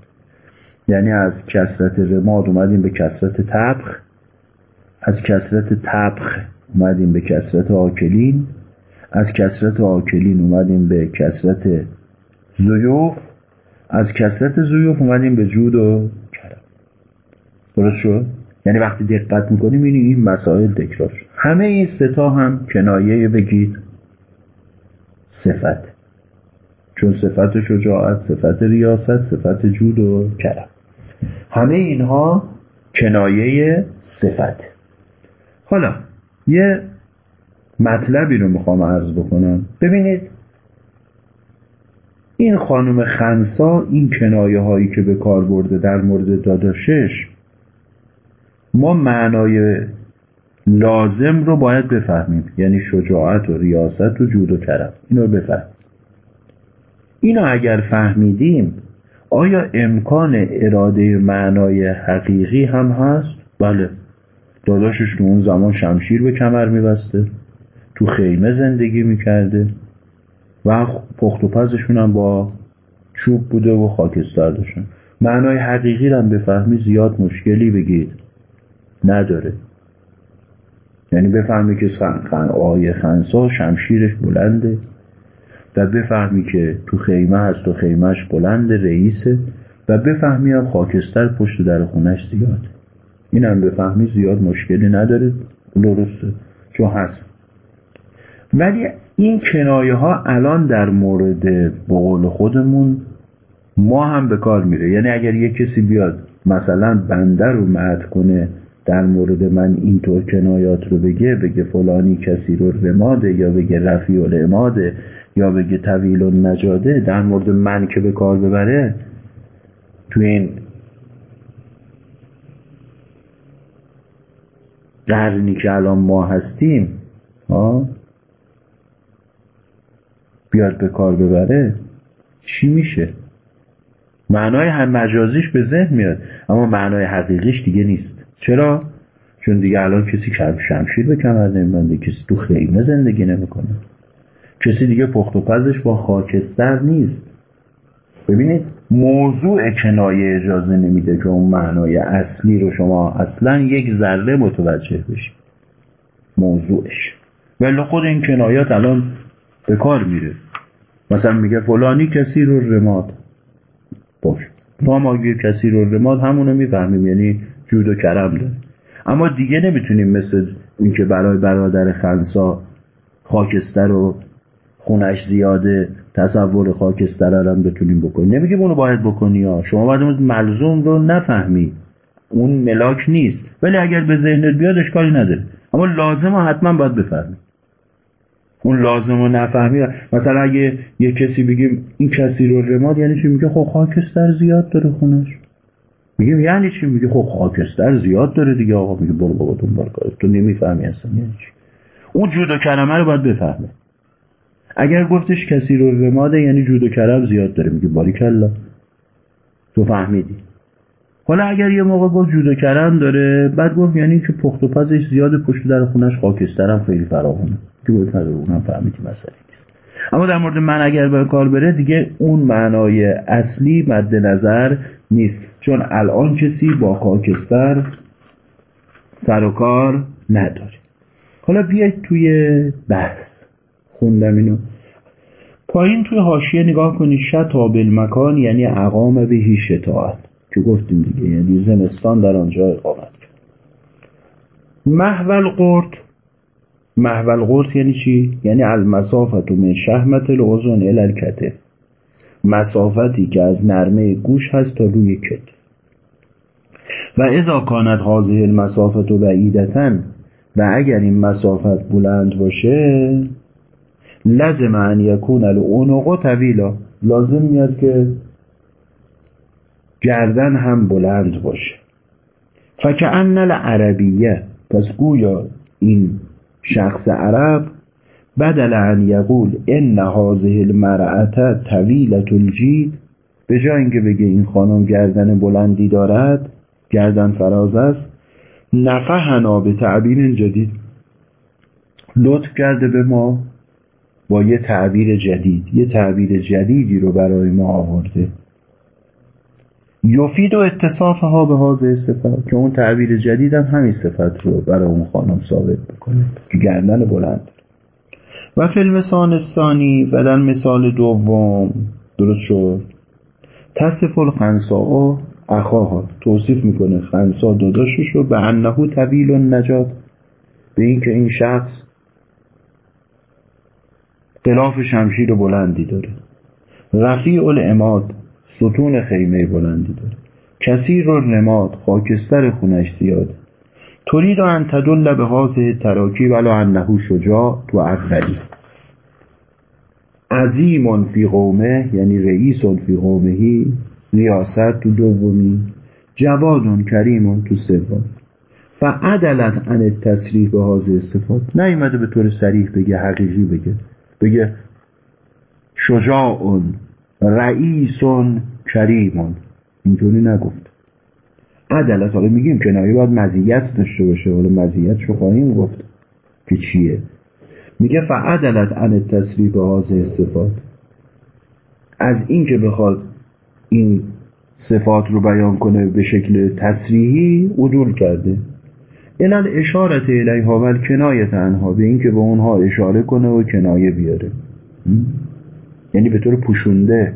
یعنی از کسرت رماد اومدیم به کسرت تبخ از کسرت تبخ اومدیم به کسرت آکلین از کسرت آکلین اومدیم به کسرت زیوف از کسرت زیوف اومدیم به جود و کرم. درست شد؟ یعنی وقتی دقت می‌کنیم این این مسائل تکرار شد. همه این ستا هم کنایه بگید. صفت. چون صفت شجاعت صفت ریاست صفت جود و کرم. همه اینها کنایه صفت. حالا یه مطلبی رو می‌خوام عرض بکنم. ببینید این خانم خنسا این کنایه هایی که به کار برده در مورد داداشش ما معنای لازم رو باید بفهمیم. یعنی شجاعت و ریاست و جود و کرم. اینو بفهمیم. اینو اگر فهمیدیم آیا امکان اراده معنای حقیقی هم هست؟ بله. داداشش تو اون زمان شمشیر به کمر میبسته تو خیمه زندگی می‌کرده و پخت و پزشون هم با چوب بوده و خاکستر داشتن معنای حقیقی رو هم بفهمی زیاد مشکلی بگید نداره. یعنی بفهمی که آیه خنسا شمشیرش بلنده. و بفهمی که تو خیمه هست و خیمهش بلند رئیسه و بفهمی هم خاکستر پشت در خونش زیاد این هم بفهمی زیاد مشکلی نداره. درسته. چون هست. ولی این کنایه ها الان در مورد بقول خودمون ما هم به کار میره. یعنی اگر یه کسی بیاد مثلا بنده رو مد کنه در مورد من اینطور کنایات رو بگه بگه فلانی کسی رو رماده یا بگه رفیع الاماده یا بگه طویل و نجاده در مورد من که به کار ببره تو این قرنی که الان ما هستیم ها بیاد به کار ببره چی میشه؟ معنای هم مجازیش به ذهن میاد اما معنای حقیقیش دیگه نیست. چرا؟ چون دیگه الان کسی شمشیر به کمر نمیبنده کسی تو خیمه زندگی نمی‌کنه. کسی دیگه پخت و پزش با خاکستر نیست. ببینید موضوع کنایه اجازه نمیده که اون معنای اصلی رو شما اصلا یک ذره متوجه بشید. موضوعش. ولی خود این کنایات الان به کار میره. مثلا میگه فلانی کسی رو رماد. باش. ما ما کسی رو رماد همونو می‌فهمیم یعنی جود و کرم داره. اما دیگه نمی‌تونیم مثل اینکه برای برادر خنسا خاکستر و خونش زیاده تصور خاکستر هم بتونیم بکنیم. نمیگیم اونو باید بکنی ها. شما باید ملزوم رو نفهمی. اون ملاک نیست. ولی اگر به ذهنت بیاد اشکالی نداره. اما لازم حتما باید بفهمی. اون لازم و نفهمی. مثلا اگه یه کسی بگیم این کسی رو رماد یعنی چی؟ میگه خب خاکستر زیاد داره خونش. میگیم یعنی چی؟ میگه خب خاکستر زیاد داره دیگه آقا. میگه برو بابا دنبال کار تو نمی‌فهمی اصلا یعنی چی. اون جود و کلمه رو باید بفهمه. اگر گفتش کسی رو رماده یعنی جود و کرم زیاد داره. میگه باری کلا تو فهمیدی. حالا اگر یه موقع گفت جود و کرم داره بعد گفت یعنی که پخت و پزش زیاد پشت در خونش خاکسترم خیلی فراهونه که بود نداره اونم فهمیدی مسئله نیست. اما در مورد من اگر به کار بره دیگه اون معنای اصلی مد نظر نیست. چون الان کسی با خاکستر سر و کار نداره. حالا بیاید توی بحث. خوندم اینو. پایین توی حاشیه نگاه کنید شتا مکان یعنی اقام بهی شتاعت. که گفتیم دیگه یعنی زمستان در آنجا اقامت کرد. محول قرد محول قرد یعنی چی؟ یعنی المسافت من شهمت الاذن الالکته مسافتی که از نرمه گوش هست تا روی کت و اذا کانت حاضه المسافت و بعیدتن و اگر این مسافت بلند باشه لازم ان یکون العنق طویلا. لازم میاد که گردن هم بلند باشه. فکأن العربیه پس گویا این شخص عرب بدل ان یقول ان هذه المرأة طویلة الجید به جای اینکه بگه این خانم گردن بلندی دارد گردن فراز است نفهنا به تعبیر جدید. لطف کرده به ما. با یه تعبیر جدید یه تعبیر جدیدی رو برای ما آورده. یفید و اتصافها به حاضر صفت که اون تعبیر جدید هم همین صفت رو برای اون خانم ثابت بکنه. که گردن بلند. و فیلم ثانی و در مثال دوم درست شد. تصف الخنسا اخاها. توصیف می‌کنه خنسا داداشش رو به انهو طویل و نجات به اینکه این شخص قلاف شمشیر بلندی داره. رفیع الاماد ستون خیمه بلندی داره. کثیر رو رماد خاکستر خونش زیاده. ترید ان تدل به حاضر تراکی ولا انه شجاع تو اولی عظیم فی قومه یعنی رئیس فی قومهی ریاست تو دومی جواد کریم تو سوم. فعدلت عن تصریح به حاضر صفات. نیومده به طور سریح بگه حقیقی بگه. بگه شجاع رئیس کریمون. اینطوری نگفت. عدلت حالا میگیم کنایه باید مزیت داشته باشه. حالا مزیت شو خواهیم گفت؟ که چیه؟ میگه فعدلت عن تصریف حاضر صفات. از این که بخواد این صفات رو بیان کنه به شکل تصریحی عدول کرده. الان اشارت الیها و کنایت انها به اینکه به اونها اشاره کنه و کنایه بیاره. یعنی به طور پوشونده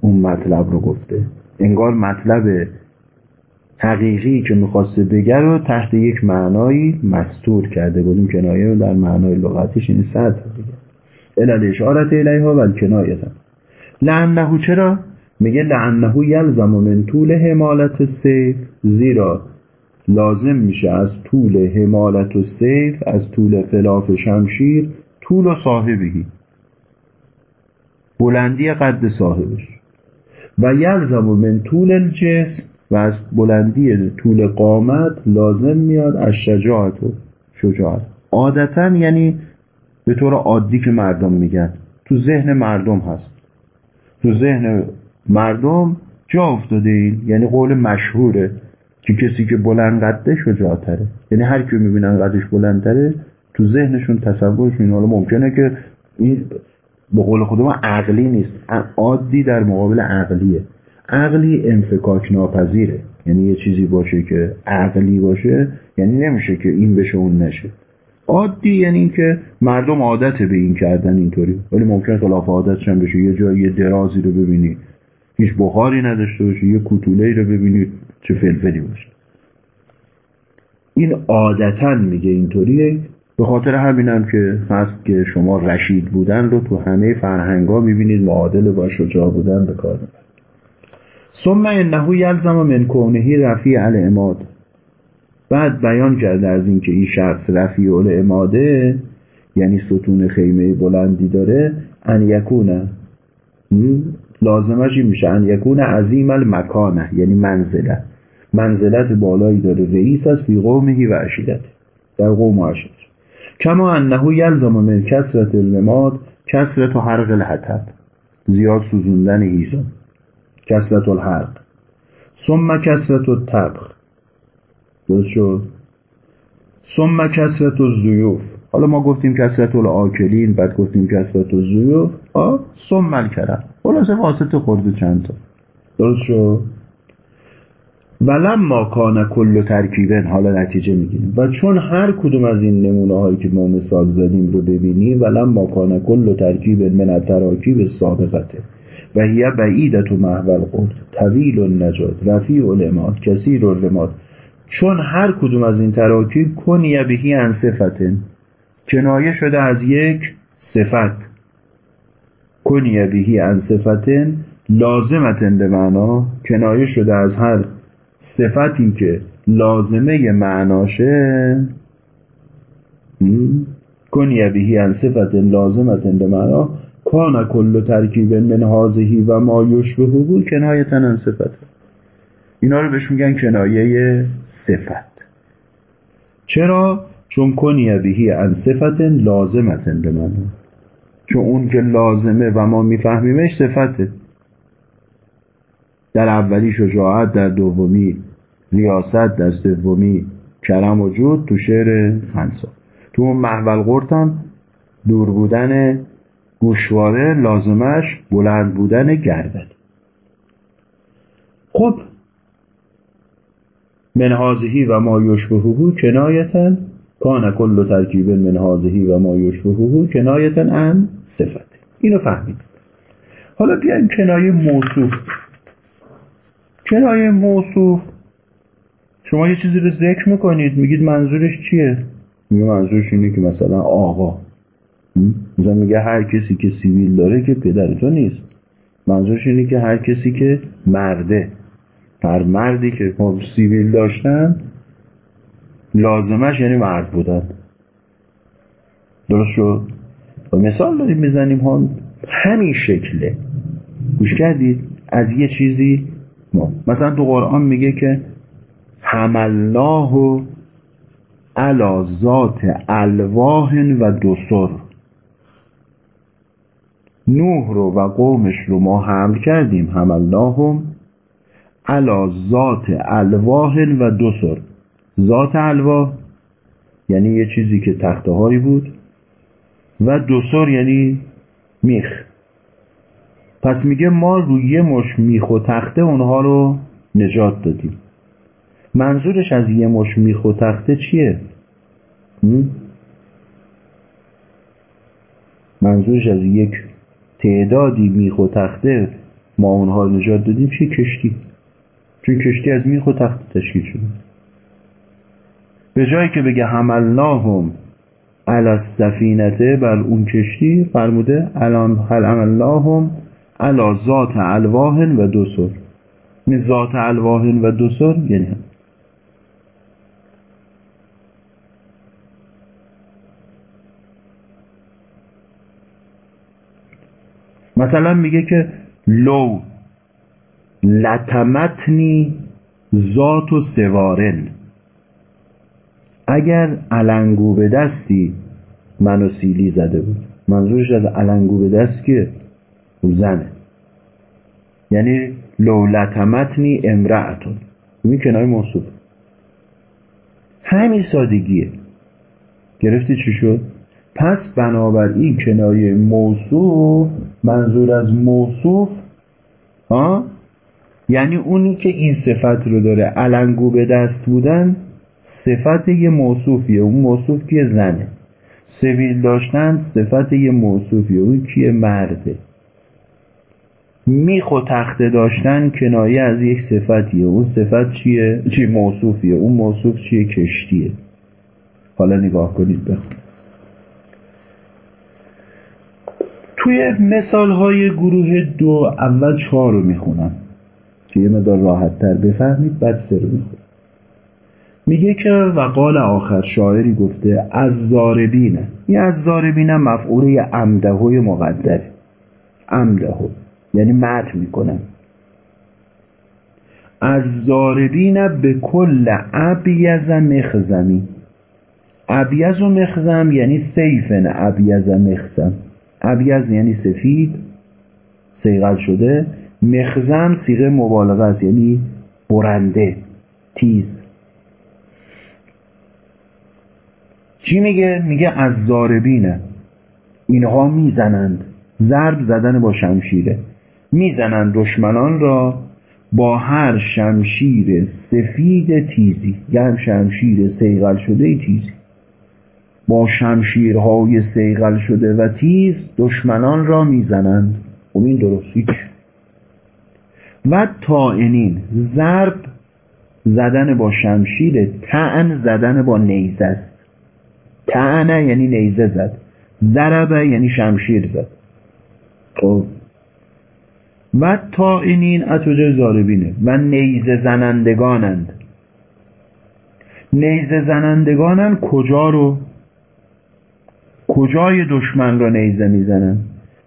اون مطلب رو گفته. انگار مطلب حقیقی که می‌خواسته بگه رو تحت یک معنایی مستور کرده. بودیم کنایه رو در معنای لغتش این صد دیگه. الال اشارت الیها و کنایت لعنه چرا؟ میگه لعنه یلزم من طول حمالت سیف زیرا لازم میشه از طول حمالت و سیف از طول فلاف شمشیر طول و صاحبی بلندی قد صاحبش و یلزم من طول الجسم و از بلندی طول قامت لازم میاد از شجاعت و شجاعت. عادتا یعنی به طور عادی که مردم میگن. تو ذهن مردم هست. تو ذهن مردم جا افتاده این. یعنی قول مشهوره. که کسی که بلند قده شجاعتره یعنی هر کی می‌بینن قدش بلندتره تو ذهنشون تصورشون حالا ممکنه که این به قول خودمون عقلی نیست. عادی در مقابل عقلیه. عقلی انفکاک ناپذیره یعنی یه چیزی باشه که عقلی باشه یعنی نمیشه که این بشه اون نشه. عادی یعنی اینکه مردم عادت به این کردن اینطوری. ولی ممکن خلاف عادت هم بشه. یه جایی درازی رو ببینی. هیچ بخاری نداشته باشه یه کوتوله رو ببینید چه فلفلی باشه. این عادتا میگه اینطوریه. به خاطر همینم که هست که شما رشید بودن رو تو همه فرهنگا می‌بینید معادل با شجاع بودن به کار ثم انه یلزم من کونهی رفیع الاماد. بعد بیان کرده از اینکه این شخص رفیع الاماده یعنی ستون خیمه بلندی داره ان یکونه. لازمش این میشه. ان یکون عظیم المکانه یعنی منزله. منزلت بالایی داره. رئیس از فی قومهی و عشیرت در قوم و عشیرت کما انه یلزم من کسرت الماد کسرت و حرق الحطب. زیاد سوزوندن هیزم کسرت الحرق. ثم کسرت الطبخ. درست شد؟ ثم کسرت الزیوف حالا ما گفتیم کسرت آکلین بعد گفتیم کسرت الزیوف سمل کرم خلاصه واسطه خورده چند تا. درست شد؟ ولم ما کان کل ترکیبن حالا نتیجه می‌گیریم. و چون هر کدوم از این نمونه هایی که ما مثال زدیم رو ببینیم ولم ما کان کل ترکیب من تراکیب سابقته و هی بعیدت و محول قرد. طویل و نجات. رفیع و لمات کثیر و لمات چون هر کدوم از این تراکیب کنیه بهی ان صفتن کنایه شده از یک صفت. کنیه بهی ان صفتن لازمتن به معنا کنایه شده از هر صفتی که لازمه معناشه. کنیه بهی ان صفتن لازمتن به معنا. کان کل ترکیب من هازهی و ما یشبهه کنایتن ان صفته اینا رو بهش میگن کنایه صفت. چرا؟ چون کنیه بهی ان صفت لازمتن به معنا. چون اون که لازمه و ما میفهمیمش صفته. در اولی شجاعت در دومی ریاست در سومی کرم و جود تو شعر خنسا تو اون محول قرطم دور بودن گوشواره لازمش بلند بودن گردن. خب منهازهی و ما یشبههو کنایتن کان کل ترکیب منهازهی و ما یشبههو کنایتن ان صفت. اینو فهمید. حالا بیایم کنایه موصوف. کنایه موصوف. شما یه چیزی رو ذکر می‌کنید میگید منظورش چیه؟ میگه منظورش اینه که مثلا آقا. مثلا میگه هر کسی که سیویل داره که پدر تو نیست. منظورش اینه که هر کسی که مرده. هر مردی که سیویل داشتن لازمش یعنی مرد بودن. درست شد؟ و مثال داریم می‌زنیم هم همین شکله. گوش کردید؟ از یه چیزی ما. مثلا تو قرآن میگه که حملناه علا ذات الواح و دوسر نوح رو و قومش رو ما حمل کردیم. حملناهم علا ذات الواح و دوسر ذات الواح یعنی یه چیزی که تخته هایی بود و دوسر یعنی میخ. پس میگه ما روی یه مش میخ و تخته اونها رو نجات دادیم. منظورش از یه مش میخ و تخته چیه؟ منظورش از یک تعدادی میخ و تخته ما اونها رو نجات دادیم چه کشتی؟ چون کشتی از میخ و تخته تشکیل شده. به جایی که بگه حملناهم علی سفینته بر اون کشتی فرموده الان هل عملناهم علا ذات الواهن و دوسر این ذات الواهن و دوسر یعنی. مثلا میگه که لو لتمتنی ذات و سوارن اگر علنگو به دستی منو سیلی زده بود. منظورش از علنگو به دست که زنه. یعنی لولتمتنی امرأتون. این کنار موصوف. همین سادگیه. گرفتی چی شد؟ پس بنابراین کنایه موصوف منظور از موصوف ها یعنی اونی که این صفت رو داره علنگو به دست بودن صفت یه موصوفیه. اون موصوف کیه زنه. سویل داشتن صفت یه موصوفیه. اون کیه؟ مرده. میخ و تخته داشتن کنایه از یک صفتیه. اون صفت چیه؟ چی؟ موصوفیه. اون موصوف چیه؟ کشتیه. حالا نگاه کنید بخون توی مثال های گروه دو اول چهار رو می‌خونم. که یه مدار راحت تر بفهمید بعد سه رو می‌خونم. میگه که وقال آخر شاعری گفته از زاربینه این از زاربینه مفعوله عمدهوی مقدره. عمدهو یعنی مت می‌کنن از زاربین به کل ابیز مخزمی. ابیز و مخزم یعنی سیفن ابیز مخزم. ابیز یعنی سفید سیغل شده. مخزم سیغه مبالغه است یعنی برنده تیز. چی میگه؟ میگه از زاربینه اینها می‌زنند. ضرب زدن با شمشیره. می‌زنند دشمنان را با هر شمشیر سفید تیزی. یعنی شمشیر سیغل شده تیزی با شمشیرهای سیغل شده و تیز دشمنان را می‌زنند. خب این درست. هیچ. و تائنین ضرب زدن با شمشیر تعن زدن با نیزه است. تعنه یعنی نیزه زد. ضربه یعنی شمشیر زد. خب. و تائنین اتوجه زاربینه و نیزه زنندگانند. نیزه زنندگانند کجا رو؟ کجای دشمن را نیزه می‌زنن؟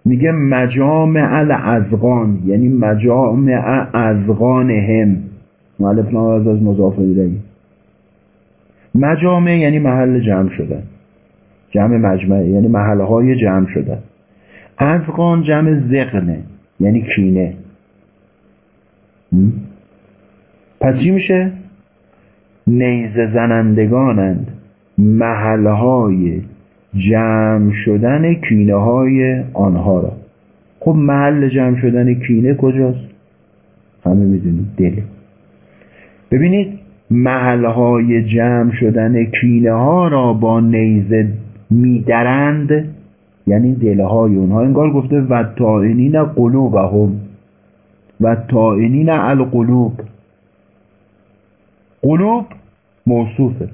میگه مجامع الازغان یعنی مجامع ازغان هم معلف نام از از مضاف مجامع یعنی محل جمع شدن. جمع مجمع یعنی محله های جمع شدن. ازغان جمع زغنه یعنی کینه. پس چی میشه؟ نیزه زنندگانند. محلهای جمع شدن کینه های آنها را. خب محل جمع شدن کینه کجاست؟ همه می‌دونید دل. ببینید محلهای جمع شدن کینه ها را با نیزه میدرند. یعنی دله های اونها. انگار گفته و تائنین قلوبهم. و تائنین القلوب. قلوب موصوفه.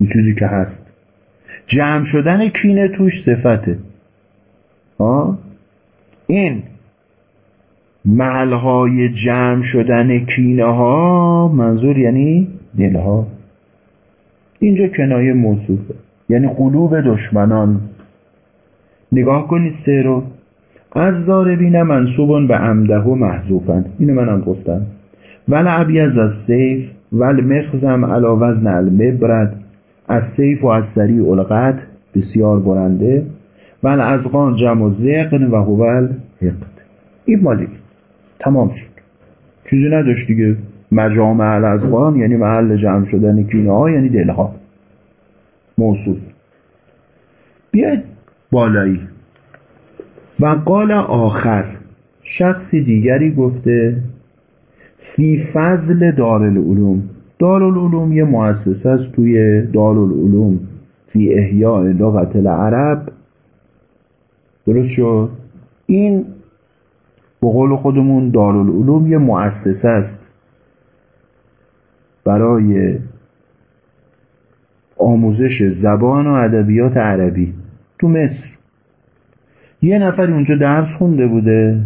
این چیزی که هست. جمع شدن کینه توش صفته. ها این محلهای جمع شدن کینه ها منظور یعنی دلها اینجا کنایه موصوفه. یعنی قلوب دشمنان. نگاه کنید سه رو. از زاربین منصوبون به عمده و محذوفن. اینو منم گفتم. ول عبیز از سیف ول مخزم علا وزن المبرد. از سیف و از سری القت بسیار برنده. ول ازقان جمع و زقن و هول حقد. این مالی تمام شد. چیزی نداشت دیگه. مجامع الازقان یعنی محل جمع شدن کینه ها یعنی دلها موصول. بیاید بالایی. و قال آخر. شخصی دیگری گفته فی فضل دارالعلوم. دارالعلوم یه مؤسسه است توی دارالعلوم فی احیاء لغت العرب. درست شد؟ این به قول خودمون دارالعلوم یه مؤسسه است برای آموزش زبان و ادبیات عربی تو مصر. یه نفر اونجا درس خونده بوده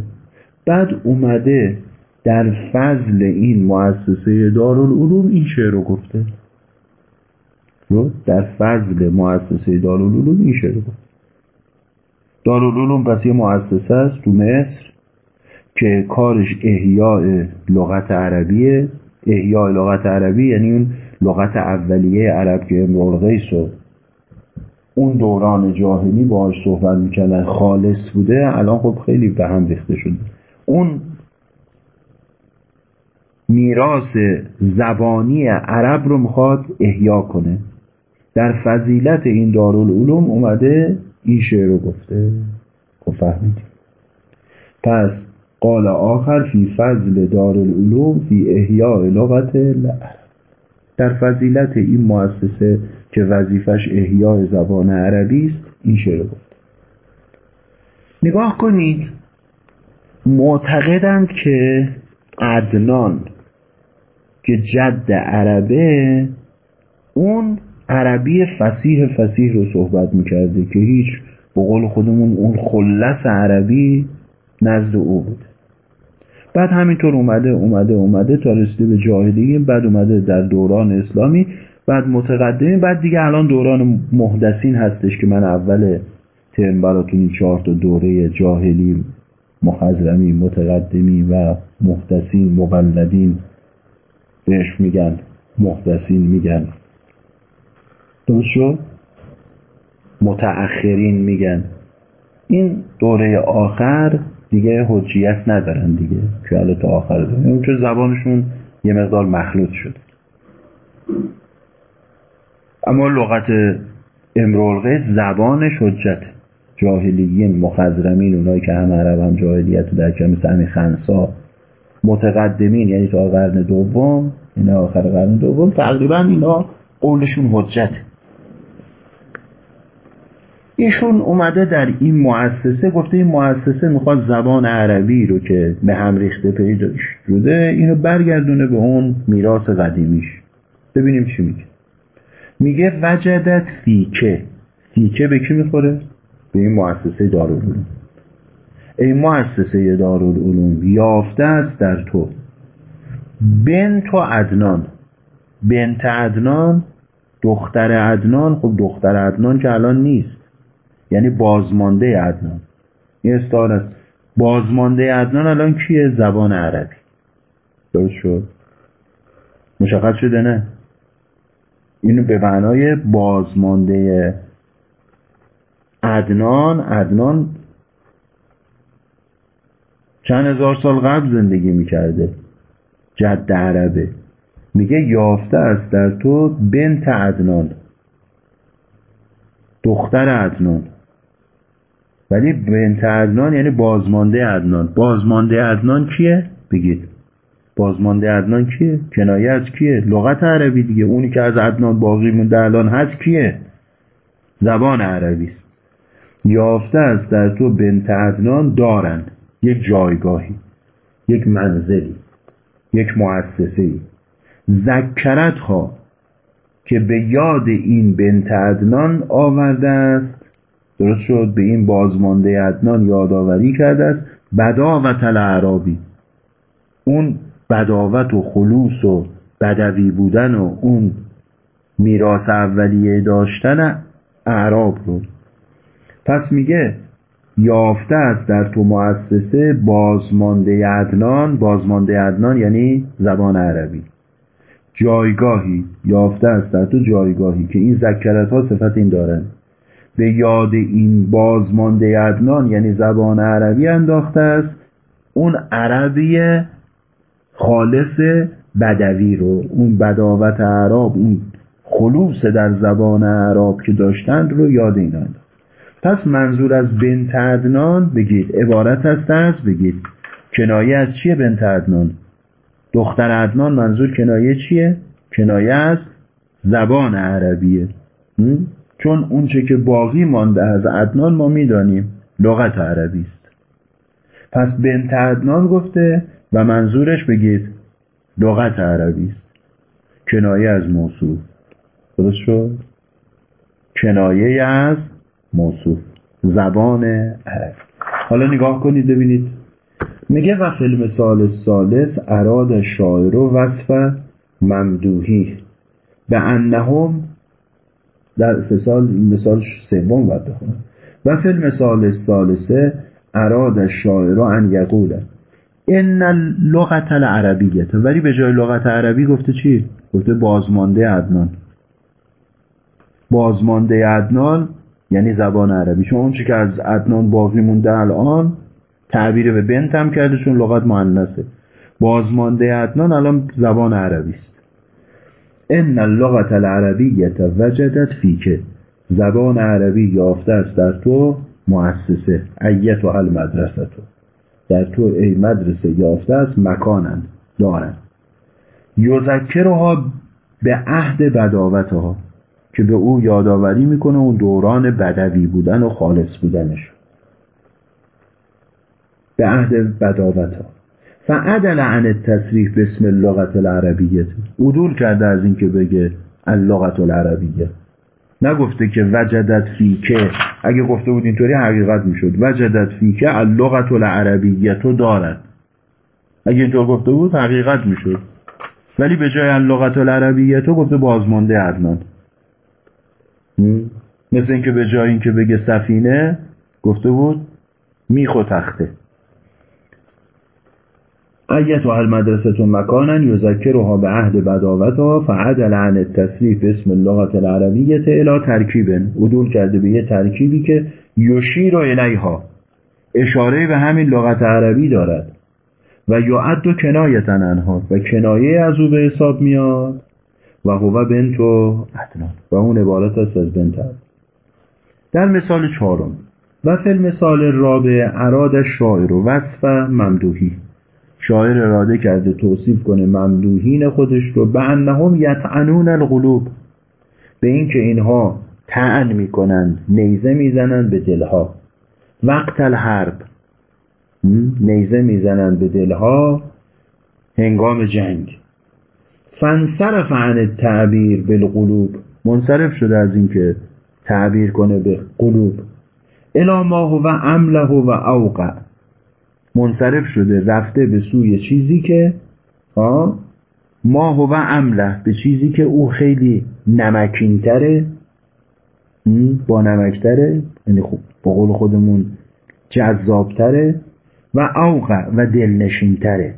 بعد اومده در فضل این مؤسسه دارالعلوم این شعر رو گفته. رو در فضل مؤسسه دارالعلوم این شعر رو گفته. دارالعلوم پس یه مؤسسه است تو مصر. که کارش احیاء لغت عربیه. احیاء لغت عربی یعنی اون لغت اولیه عرب که امرال غیس و اون دوران جاهلی باهاش صحبت می‌کردن خالص بوده الان خب خیلی به هم ریخته شده. اون میراث زبانی عرب رو می‌خواد احیا کنه. در فضیلت این دارالعلوم اومده این شعر رو گفته. خب فهمیدیم. پس قال آخر فی فضل دارالعلوم فی احیاء لغت العرب. در فضیلت این مؤسسه که وظیفش احیاء زبان عربی است این شعر گفت نگاه کنید معتقدند که عدنان که جد عربه اون عربی فسیح فسیح رو صحبت می‌کرده که هیچ به قول خودمون اون خلص عربی نزد او بود. بعد همینطور اومده اومده اومده تا رسیده به جاهلیه بعد اومده در دوران اسلامی بعد متقدمی بعد دیگه الان دوران محدثین هستش که من اول ترم براتون این چهار تا دوره جاهلی مخزرمی متقدمی و محدثین مقلدین بهش میگن محدثین میگن. درست شد؟ متأخرین میگن. این دوره آخر دیگه حجیت ندارن دیگه که حالا تا آخر دارن چون زبانشون یه مقدار مخلوط شده. اما لغت امرالقیس زبانش حجت. جاهلیین مخزرمین اونایی که هم عرب هم جاهلیت در کم سمی خنسا. متقدمین یعنی تا قرن دوم این آخر قرن دوم تقریبا اینا قولشون حجت. ایشون اومده در این مؤسسه گفته این مؤسسه می‌خواد زبان عربی رو که به هم ریخته پیدا شده اینو برگردونه به اون میراث قدیمیش. ببینیم چی میگه. میگه وجدت فیکه. فیکه به کی می‌خوره؟ به این مؤسسه دارالعلوم. ای مؤسسه دارالعلوم یافته است در تو. بنت عدنان. بنت عدنان دختر عدنان. خب دختر عدنان که الان نیست. یعنی بازمانده عدنان. این استعاره است. بازمانده عدنان الان کیه؟ زبان عربی. درست شد؟ مشخص شده نه؟ اینو به معنای بازمانده عدنان عدنان چند هزار سال قبل زندگی می‌کرده. جد عربه. میگه یافته است در تو بنت عدنان. دختر عدنان. ولی بنت عدنان یعنی بازمانده عدنان بازمانده عدنان کیه؟ بگید بازمانده عدنان کیه؟ کنایه از کیه؟ لغت عربی دیگه اونی که از عدنان باقی مونده الان هست کیه؟ زبان عربی است یافته است در تو بنت عدنان دارن یک جایگاهی یک منزلی یک مؤسسه ذکرت ها که به یاد این بنت عدنان آورده است درست شد به این بازمانده عدنان یادآوری کرده است بداوت العربی اون بداوت و خلوص و بدوی بودن و اون میراث اولیه داشتن اعراب رو. پس میگه یافته است در تو مؤسسه بازمانده عدنان بازمانده عدنان یعنی زبان عربی. جایگاهی یافته است در تو جایگاهی که این ذکرت ها صفت این دارن. به یاد این بازمانده عدنان یعنی زبان عربی انداخته است. اون عربی خالص بدوی رو اون بداوت عرب اون خلوص در زبان عرب که داشتند رو یاد اینا انداخت. پس منظور از بنت عدنان بگید عبارت است از بگید کنایه از چیه بنت عدنان؟ دختر عدنان منظور کنایه چیه؟ کنایه از زبان عربیه. چون اونچه که باقی مانده از عدنان ما می‌دانیم لغت عربی است. پس بنت عدنان گفته و منظورش بگید لغت عربی است. کنایه از موصوف. درست شد؟ کنایه از موصوف. زبان عربی. حالا نگاه کنید ببینید. میگه و فیلم سال سالس اراد شاعر و وصف ممدوحی. به انهم در فصال مثال سوم باید بخونم. و فی المثال سالسه اراد الشاعر ان یقوله ان لغت العربیت ولی به جای لغت عربی گفته چی؟ گفته بازمانده عدنان. بازمانده عدنان یعنی زبان عربی. چون اون چی که از عدنان باقی مونده الان تعبیر به بنت هم کرده چون لغت مؤنثه. بازمانده عدنان الان زبان عربی است. ان اللغت العربیت وجدت فیکه زبان عربی یافته است در تو مؤسسه ایت و المدرسه تو. در تو ای مدرسه یافته است مکانن دارن یذکرها به عهد بداوتها که به او یادآوری می‌کنه اون دوران بدوی بودن و خالص بودنش. به عهد بداوتها. فعدل عن التصریح باسم اللغت العربیه. عدول کرده از اینکه بگه اللغت العربیه. نگفته که وجدت فیکه. اگه گفته بود اینطوری حقیقت می‌شد. وجدت فیکه اللغت العربیه تو دارد. اگه اینطور گفته بود حقیقت می‌شد. ولی به جای اللغت العربیه تو گفته بازمانده عدنان. مثل اینکه به جای اینکه بگه سفینه گفته بود میخ و تخته. ایت و المدرسه مکانا یذکرها به عهد بداوتها فعدل عن التصریف اسم اللغت العربیت الى ترکیبن عدول کرده به یه ترکیبی که یشیر الیها. اشاره به همین لغت عربی دارد. و یعد و کنایتا انها. و کنایه از او به حساب میاد. و هو بنت و عدنان. و اون عبارت است از بنت در مثال چهارم. و فی المثال رابع اراد شاعر و وصف ممدوحی. شاعر اراده کرده توصیف کنه ممدوحین خودش رو به انهم یتعنون القلوب. به اینکه اینها تعن می‌کنند نیزه می‌زنند به دلها. وقت الحرب. نیزه می‌زنند به دلها. هنگام جنگ. فنصرف عن تعبیر بالقلوب. منصرف شده از اینکه تعبیر کنه به قلوب. الا ما هو امله و اوقع. منصرف شده رفته به سوی چیزی که ما هو امله به چیزی که او خیلی نمکینتره با نمکتره یعنی خب با قول خودمون جذابتره و اوقع و دلنشینتره.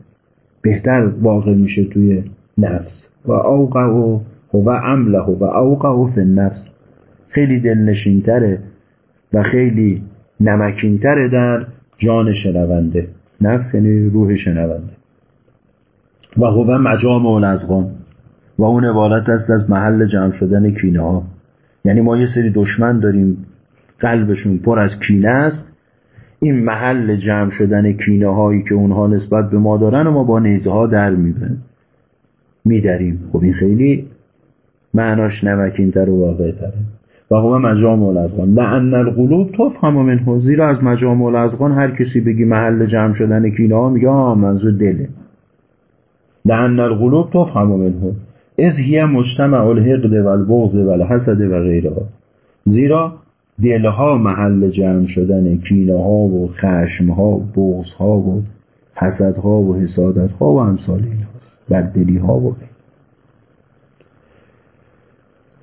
بهتر واقع میشه توی نفس. و اوقع و هو امله و اوقع و فی النفس. خیلی دلنشینتره و خیلی نمکینتره در جان شنونده نفس یعنی روح شنونده. و هو مجام الازغان و اون عبارت است از محل جمع شدن کینه ها یعنی ما یه سری دشمن داریم قلبشون پر از کینه است. این محل جمع شدن کینه هایی که اونها نسبت به ما دارن و ما با نیزه ها در می‌بریم. میداریم خب این خیلی معناش نمکینتر و واقع تره و هو مجامع الازغان. لعن القلوب تفهم منه زیرا از مجامع الازغان هر کسی بگی محل جمع شدن کینه ها میگه آه منظور دله. لعن القلوب تفهم منه از هی مجتمع الحقد و البغض و الحسد و غیرها زیرا دلها محل جمع شدن کینه ها و خشم ها و بغض ها و حسد ها و حسادت ها و امثال این بددلی ها و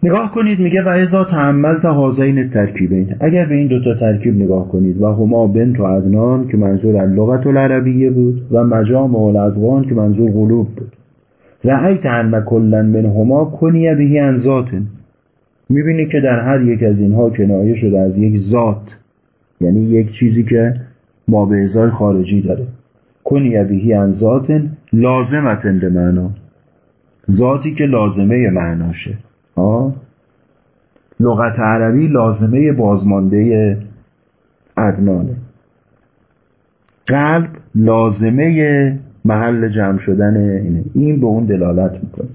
نگاه کنید میگه و ازا تعملت حاضین ترکیبین اگر به این دوتا ترکیب نگاه کنید و هما بنت و ادنان که منظور اللغت العربیه بود و مجام الازغان که منظور قلوب بود. رأیت ان کلا من هما کنیه بهی ان ذاتن. می‌بینی که در هر یک از اینها کنایه شده از یک ذات یعنی یک چیزی که ما به ازای خارجی داره کنیه بهی ان ذاتن لازمتن به معنا. ذاتی که لازمه معناشه لغت عربی لازمه بازمانده ادنانه قلب لازمه محل جمع شدن اینه. این به اون دلالت می‌کنه.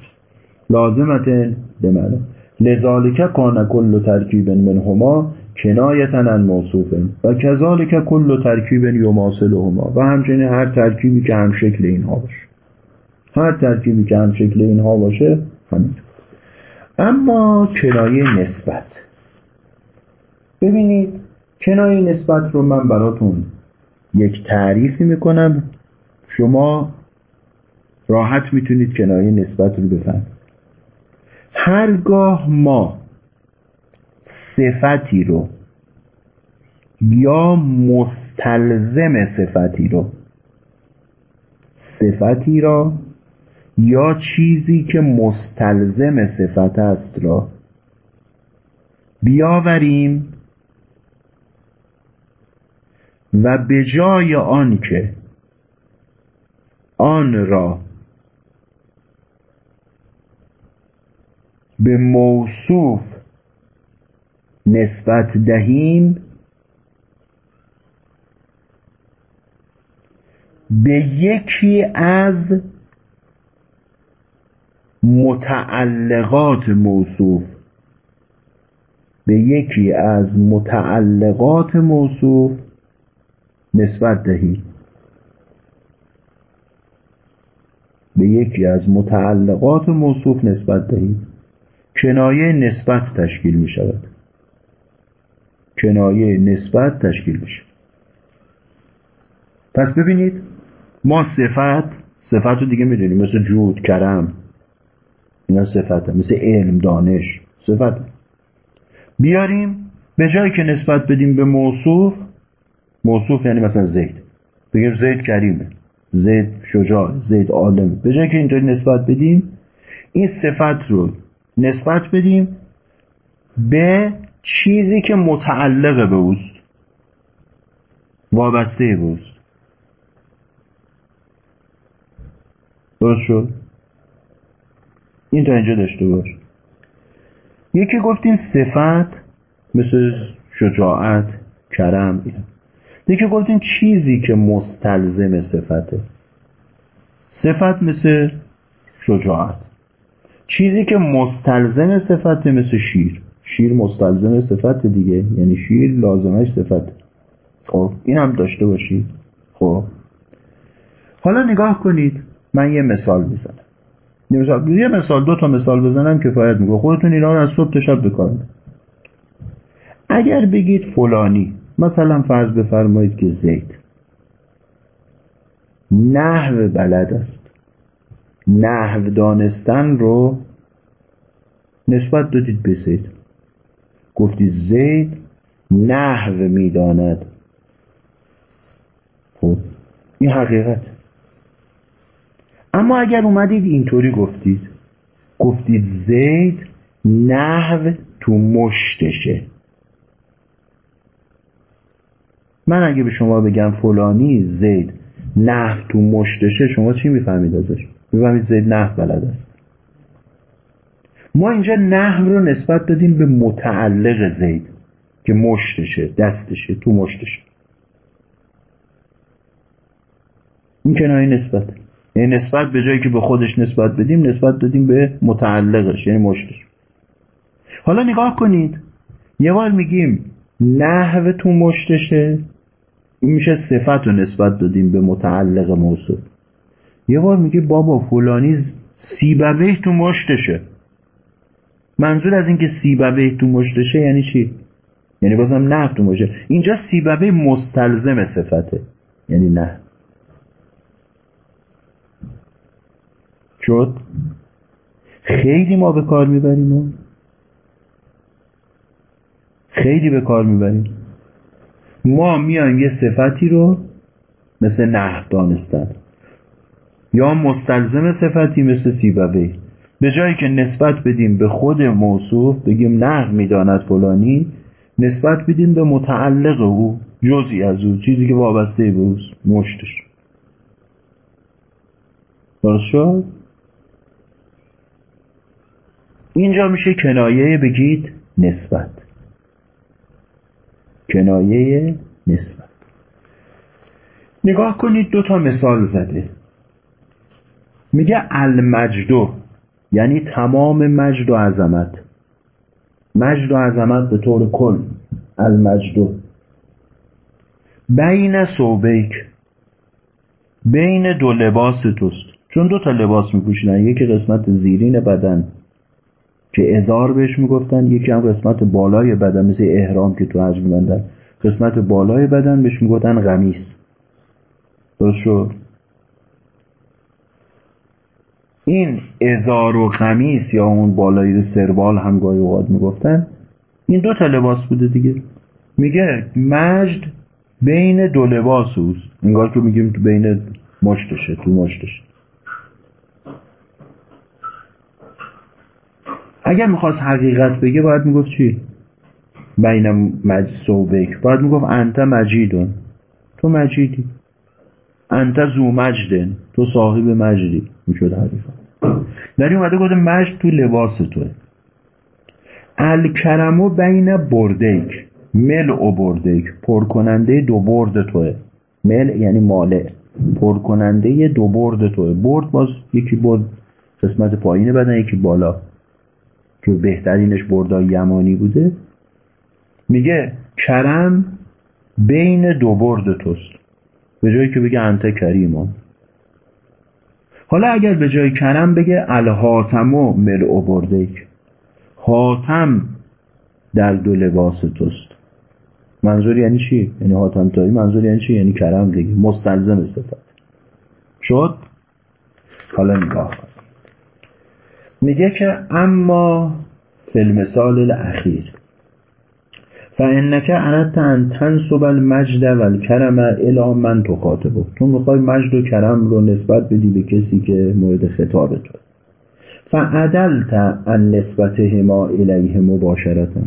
لازمت به معنا لذالک کان کل ترکیب منهما کنایتا عن موصوف. و کذالک کل ترکیب یماثلهما. و همچنین هر ترکیبی که هم شکل اینها باشه. هر ترکیبی که هم شکل اینها باشه همین اما کنایه نسبت. ببینید کنایه نسبت رو من براتون یک تعریفی می‌کنم. شما راحت می‌تونید کنایه نسبت رو بفهمید. هرگاه ما صفتی رو یا مستلزم صفتی رو صفتی را یا چیزی که مستلزم صفت است را. بیاوریم و به جای آن که آن را به موصوف نسبت دهیم به یکی از متعلقات موصوف. به یکی از متعلقات موصوف نسبت دهید به یکی از متعلقات موصوف نسبت دهید کنایه نسبت تشکیل می شود. کنایه نسبت تشکیل میشه پس ببینید ما صفت صفت رو دیگه می‌دونیم مثل جود کرم. اینا صفت مثل علم دانش صفت بیاریم به جایی که نسبت بدیم به موصوف موصوف یعنی مثلا زید. بگیم زید کریمه زید شجاع زید عالمه به جایی که اینطوری نسبت بدیم این صفت رو نسبت بدیم به چیزی که متعلق به اوست. وابسته به اوست. درست شد؟ این تا اینجا داشته باش. یکی گفتیم صفت مثل شجاعت کرم اینا. گفتیم چیزی که مستلزم صفته. صفت مثل شجاعت. چیزی که مستلزم صفته مثل شیر. شیر مستلزم صفت دیگه. یعنی شیر لازمش صفت خب این هم داشته باشید خب. حالا نگاه کنید. من یه مثال می‌زنم. یه مثال دو تا مثال بزنم کفایت میگه خودتون ایران از صبح تا شب بکنید اگر بگید فلانی مثلا فرض بفرمایید که زید. نحو بلد است. نحو دانستن رو نسبت دادید به زید. گفتید زید نحو می‌داند. خب این حقیقت. اما اگر اومدید اینطوری گفتید گفتید زید نحو تو مشتشه. من اگه به شما بگم فلانی زید نحو تو مشتشه شما چی می‌فهمید ازش؟ می‌فهمید زید نحو بلد است. ما اینجا نحو رو نسبت دادیم به متعلق زید که مشتشه دستشه تو مشتشه. این کنایه نسبت. یعنی نسبت به جایی که به خودش نسبت بدیم نسبت دادیم به متعلقش یعنی مشتش. حالا نگاه کنید. یه بار میگیم نحو تو مشتشه این میشه صفت رو نسبت دادیم به متعلق موصوف یه بار میگه بابا فلانی سیبوه تو مشتشه. منظور از اینکه سیبوه تو مشتشه یعنی چی؟ یعنی بازم نه تو مشتشه. اینجا سیبوه مستلزم صفته. یعنی نه شد خیلی ما به کار می‌بریم خیلی به کار می‌بریم. ما میایم یه صفتی رو مثل نه دانستن یا مستلزم صفتی مثل سیبوی به جایی که نسبت بدیم به خود موصوف بگیم نه می‌داند فلانی نسبت بدیم به متعلق او جزی از او چیزی که وابسته به اوست مشتش. درست شد؟ اینجا میشه کنایه بگید نسبت. کنایه نسبت. نگاه کنید دو تا مثال زده. میگه المجدو یعنی تمام مجد و عظمت. مجد و عظمت به طور کل. المجدو بین صوبیک. بین دو لباس توست چون دو تا لباس میپوشیدن یکی قسمت زیرین بدن. که ازار بهش می‌گفتن یکی هم قسمت بالای بدن مثل احرام که تو حج میبندن قسمت بالای بدن بهش می‌گفتن غمیس درست شد؟ این ازار و غمیس یا اون بالای سربال هم گاهی اوقات می‌گفتن. این دو تا لباس بوده دیگه. میگه مجد بین دو لباس اوست. انگار که میگیم تو بین مشتشه تو مشتشه اگر می‌خواست حقیقت بگه باید می‌گفت چی؟ بین مجد باید می‌گفت انت مجیدون تو مجیدی. انت زو مجدن. تو صاحب مجدی. می‌شد حقیقت در اومده گفته مجد تو لباس توه. الکرمو بین بردیک مل او بردیک پرکننده دو برد توه. مل یعنی ماله پرکننده دو برد توه. برد باز یکی برد قسمت پایین بدن یکی بالا. که بهترینش بردای یمانی بوده میگه کرم بین دو برد توست. به جایی که بگه انت کریمان حالا اگر به جای کرم بگه الهاتمو ملع بردیک حاتم در دو لباس توست. منظور یعنی چی؟ یعنی حاتم تایی؟ منظور یعنی چی؟ یعنی کرم دیگه. مستلزم صفت. شد؟ حالا نگاه میگه که اما فی المثال الاخیر. فانک اردت ان تنصب المجد و الکرم الى من تخاطبه تو می‌خوای مجد و کرم رو نسبت بدی به کسی که مورد خطاب تو فعدلت ان نسبتهما الیه مباشرتا.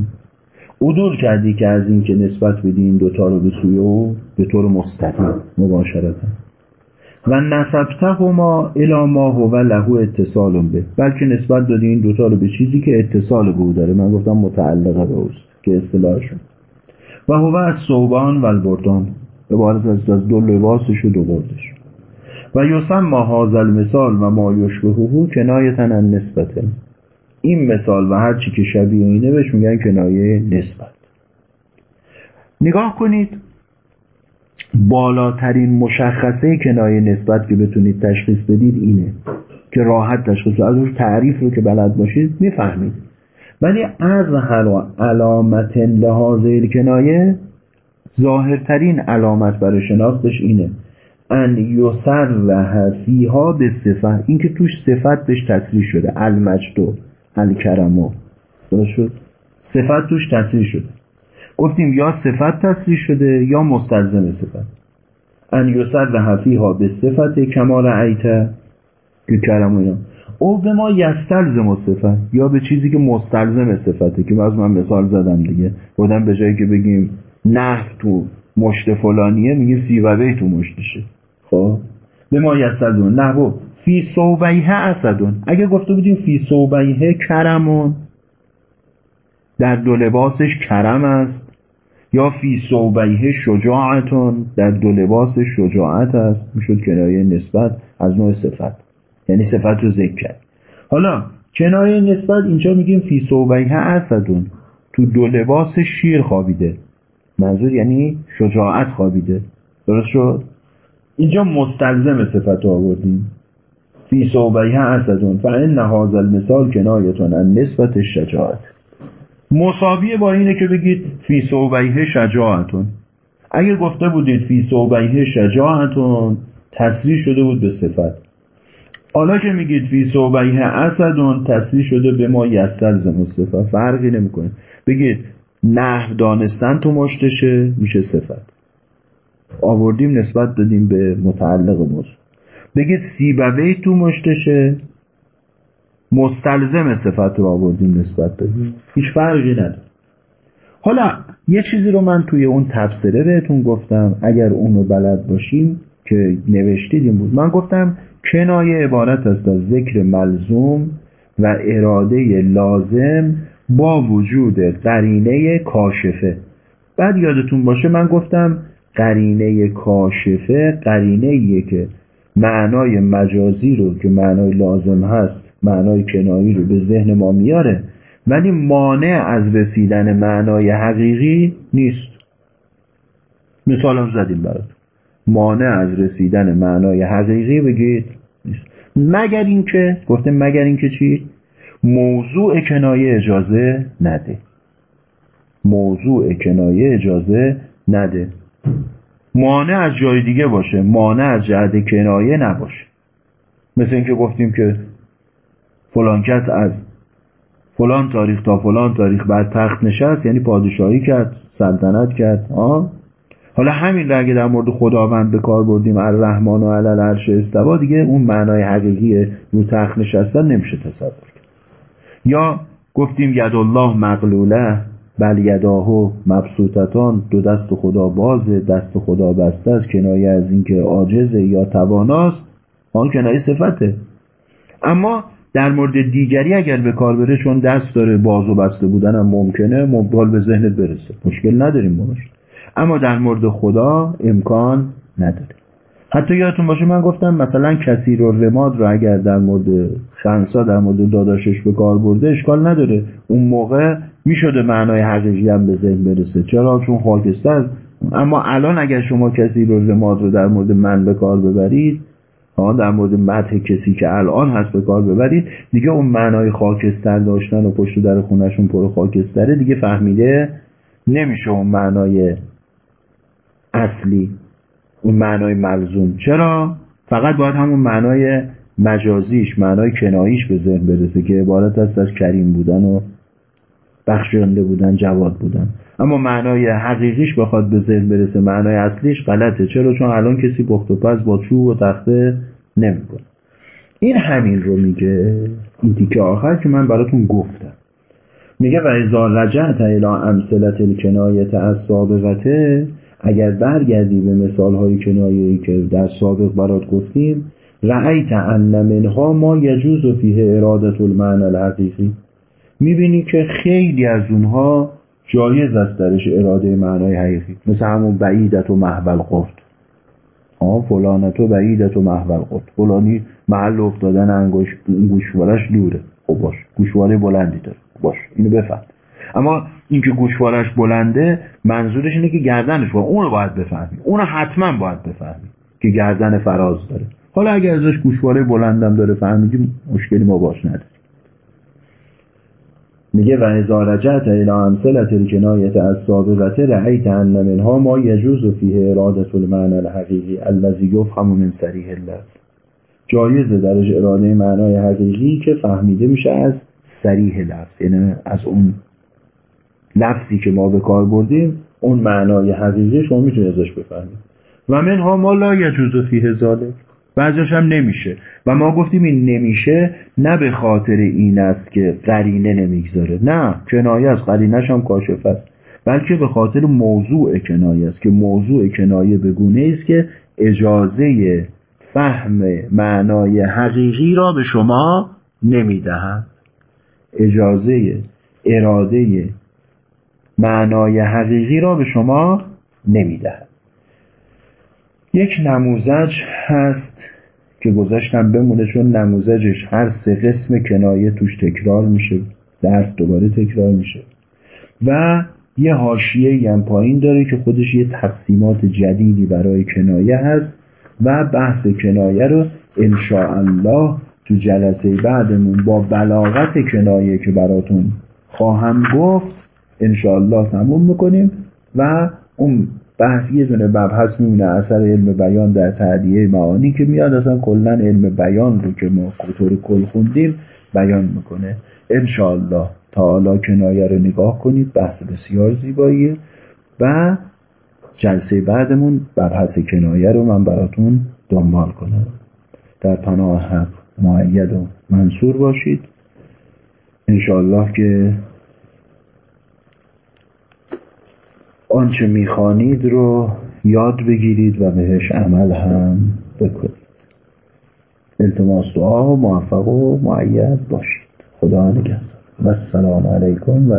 عدول کردی که از این که نسبت بدی این دوتا رو به سوی او به طور مستقیم مباشرتا. و نسبتهما الی ما هو له اتصال به بلکه نسبت دادی این دوتا رو به چیزی که اتصال به او داره. من گفتم متعلقه به اوست که اصطلاحشون. و هو از صوبان و البردان. عبارت از دو لباسش و دو بردش و یوسم ما هازل مثال و ما یشبههو کنایتن ان نسبته. این مثال و هرچی که شبیه اینه بهش میگن کنایه نسبت. نگاه کنید. بالاترین مشخصه کنایه نسبت که بتونید تشخیص بدید اینه که راحت تشخیص از اون تعریف رو که بلد باشید می‌فهمید. ولی از هر علامت لحاظه کنایه ظاهرترین علامت برای شناختش اینه. ان یسر فیها به صفت اینکه توش صفت بهش تصریح شده. المجدو الکرمو درست شد؟ صفت توش تصریح شده. گفتیم یا صفت تصریح شده یا مستلزم صفت. ان یسر فیها به صفت کمال عیته که اینا. او به ما یستلزم صفت یا به چیزی که مستلزم صفته که باز من مثال زدم دیگه. بودم به جایی که بگیم نه تو مشت فلانیه میگیم سیوبه تو مشتشه. خب؟ به ما یستلزم. نه فی صوبیه اسدون. اگه گفته بودیم فی صوبیه کرمون. در دو لباسش کرم است. یا فی صوبیه شجاعتون در دو لباس شجاعت است. می‌شد کنایه نسبت از نوع صفت. یعنی صفت رو ذکر کرد. حالا کنایه نسبت اینجا میگیم فی صوبیه اسدون تو دو لباس شیر خوابیده. منظور یعنی شجاعت خوابیده. درست شد؟ اینجا مستلزم صفت رو آوردیم. فی صوبیه اسدون فان هذا المثال کنایتون ان نسبت شجاعت مساویه با اینه که بگید فی صوبیه شجاعتون. اگر گفته بودید فی صوبیه شجاعتون تصریح شده بود به صفت. حالا که میگید فی صوبیه اسدون تصریح شده به ما یستلزم صفت. فرقی نمی‌کنه. بگید نحو دانستن تو مشتشه میشه صفت. آوردیم نسبت دادیم به متعلق موضوع بگید سیبوی تو مشتشه مستلزم صفت رو آوردیم نسبت دادیم هیچ فرقی نداره. حالا یه چیزی رو من توی اون تفسیره بهتون گفتم. اگر اونو بلد باشیم که نوشتید این بود. من گفتم کنایه عبارت است از ذکر ملزوم و اراده لازم با وجود قرینه کاشفه. بعد یادتون باشه من گفتم قرینه کاشفه قرینه که معنای مجازی رو که معنای لازم هست معنای کنایی رو به ذهن ما میاره ولی مانع از رسیدن معنای حقیقی نیست. مثال هم زدیم برات. مانع از رسیدن معنای حقیقی بگید نیست. مگر اینکه گفته مگر اینکه چی؟ موضوع کنایه اجازه نده. موضوع کنایه اجازه نده. مانع از جای دیگه باشه مانع از جهت کنایه نباشه. مثل اینکه گفتیم که فلان کس از فلان تاریخ تا فلان تاریخ بر تخت نشست یعنی پادشاهی کرد سلطنت کرد آه؟ حالا همین رو در مورد خداوند به کار بردیم الرحمن و علل عرش استوا دیگه اون معنای حقیقی رو تخت نشستن نمیشه تصور کرد. یا گفتیم ید الله مغلوله بل یداهو مبسوطتان دو دست خدا بازه دست خدا بسته است. کنایه از اینکه عاجزه یا تواناست آن کنایه صفته. اما در مورد دیگری اگر به کار بره چون دست داره باز و بسته بودن هم ممکنه مبدال به ذهنت برسه. مشکل نداریم باش. اما در مورد خدا امکان نداره. حتی یادتون باشه من گفتم مثلا کسی رو رماد رو اگر در مورد خنسا در مورد داداشش به کار برده اشکال نداره. اون موقع می‌شده معنای حقیقی هم به ذهن برسه. چرا؟ چون خاکستر. اما الان اگر شما کسی رو رماد رو در مورد من به کار ببرید در مورد مدح کسی که الان هست به کار ببرید دیگه اون معنای خاکستر داشتن و پشت در خونشون پر خاکستره دیگه فهمیده نمیشه اون معنای اصلی اون معنای ملزوم. چرا؟ فقط باید همون معنای مجازیش معنای کناییش به ذهن برسه که عبارت است از کریم بودن و بخشنده بودن جواد بودن. اما معنای حقیقیش بخواد به ذهن برسه معنای اصلیش غلطه. چرا؟ چون الان کسی پخت و پس با چوب و تخته نمی‌کنه. این همین رو میگه. این تیکه آخر که من براتون گفتم. میگه و ازا رجعت الى امثلت الکنایت از سابقته اگر برگردی به مثال های کنایه‌ای که در سابق برات گفتیم رأیت ان منها ما یجوز فیه ارادت المعنى الحقیقی. می‌بینی که خیلی از اونها جایز است درش اراده معنای حقیقی. مثل همون بعیدت و محول قرد. آه فلانت و بعیدت و محول قرد. فلانی محل افتادن انگوش گوشوارش دوره. خب باش گوشواره بلندی داره. باش اینو بفهم. اما اینکه گوشوارش بلنده منظورش اینه که گردنش با اونو باید بفهمی. اونو حتما باید بفهمی که گردن فراز داره. حالا اگر ازش گوشواره بلندم داره فهمیدیم مشکلی ما باش نداره. میگه و اذا رجعت الى امثلت الکنایت از سابقت رأیت ان منها ما یجوز فیه ارادت المعنى الحقیقی الذی یفهم من صریح اللفظ جایزه درش اراده معنای حقیقی که فهمیده میشه از سریح لفظ یعنی از اون لفظی که ما به کار بردیم اون معنای حقیقی شما می‌تونید ازش بفهمید و منها ما لا یجوز فیه ذالک بعضیش هم نمیشه. و ما گفتیم این نمیشه نه به خاطر این است که قرینه نمی‌گذاره. نه کنایه از قرینش هم کاشف است. بلکه به خاطر موضوع کنایه است که موضوع کنایه به گونه است که اجازه فهم معنای حقیقی را به شما نمی‌دهد. اجازه اراده معنای حقیقی را به شما نمی‌دهد. یک نموزج هست که گذاشتم بمونه چون نموزجش هر سه قسم کنایه توش تکرار میشه درس دوباره تکرار میشه. و یه حاشیه هم پایین داره که خودش یه تقسیمات جدیدی برای کنایه هست و بحث کنایه رو الله تو جلسه بعدمون با بلاغت کنایه که براتون خواهم گفت الله تموم می‌کنیم و اون بحث یه دونه مبحث میمونه اثر علم بیان در تعدیه معانی که میاد. اصلا کلا علم بیان رو که ما طور کل خوندیم بیان می‌کنه. انشاءالله تعالی کنایه رو نگاه کنید بحث بسیار زیباییه. و جلسه بعدمون مبحث کنایه رو من براتون دنبال کنم. در پناه حق معید و منصور باشید. انشاءالله که آنچه می‌خوانید رو یاد بگیرید و بهش عمل هم بکنید. التماس دعا موفق و معید باشید. خدا نگهدار. و السلام علیکم و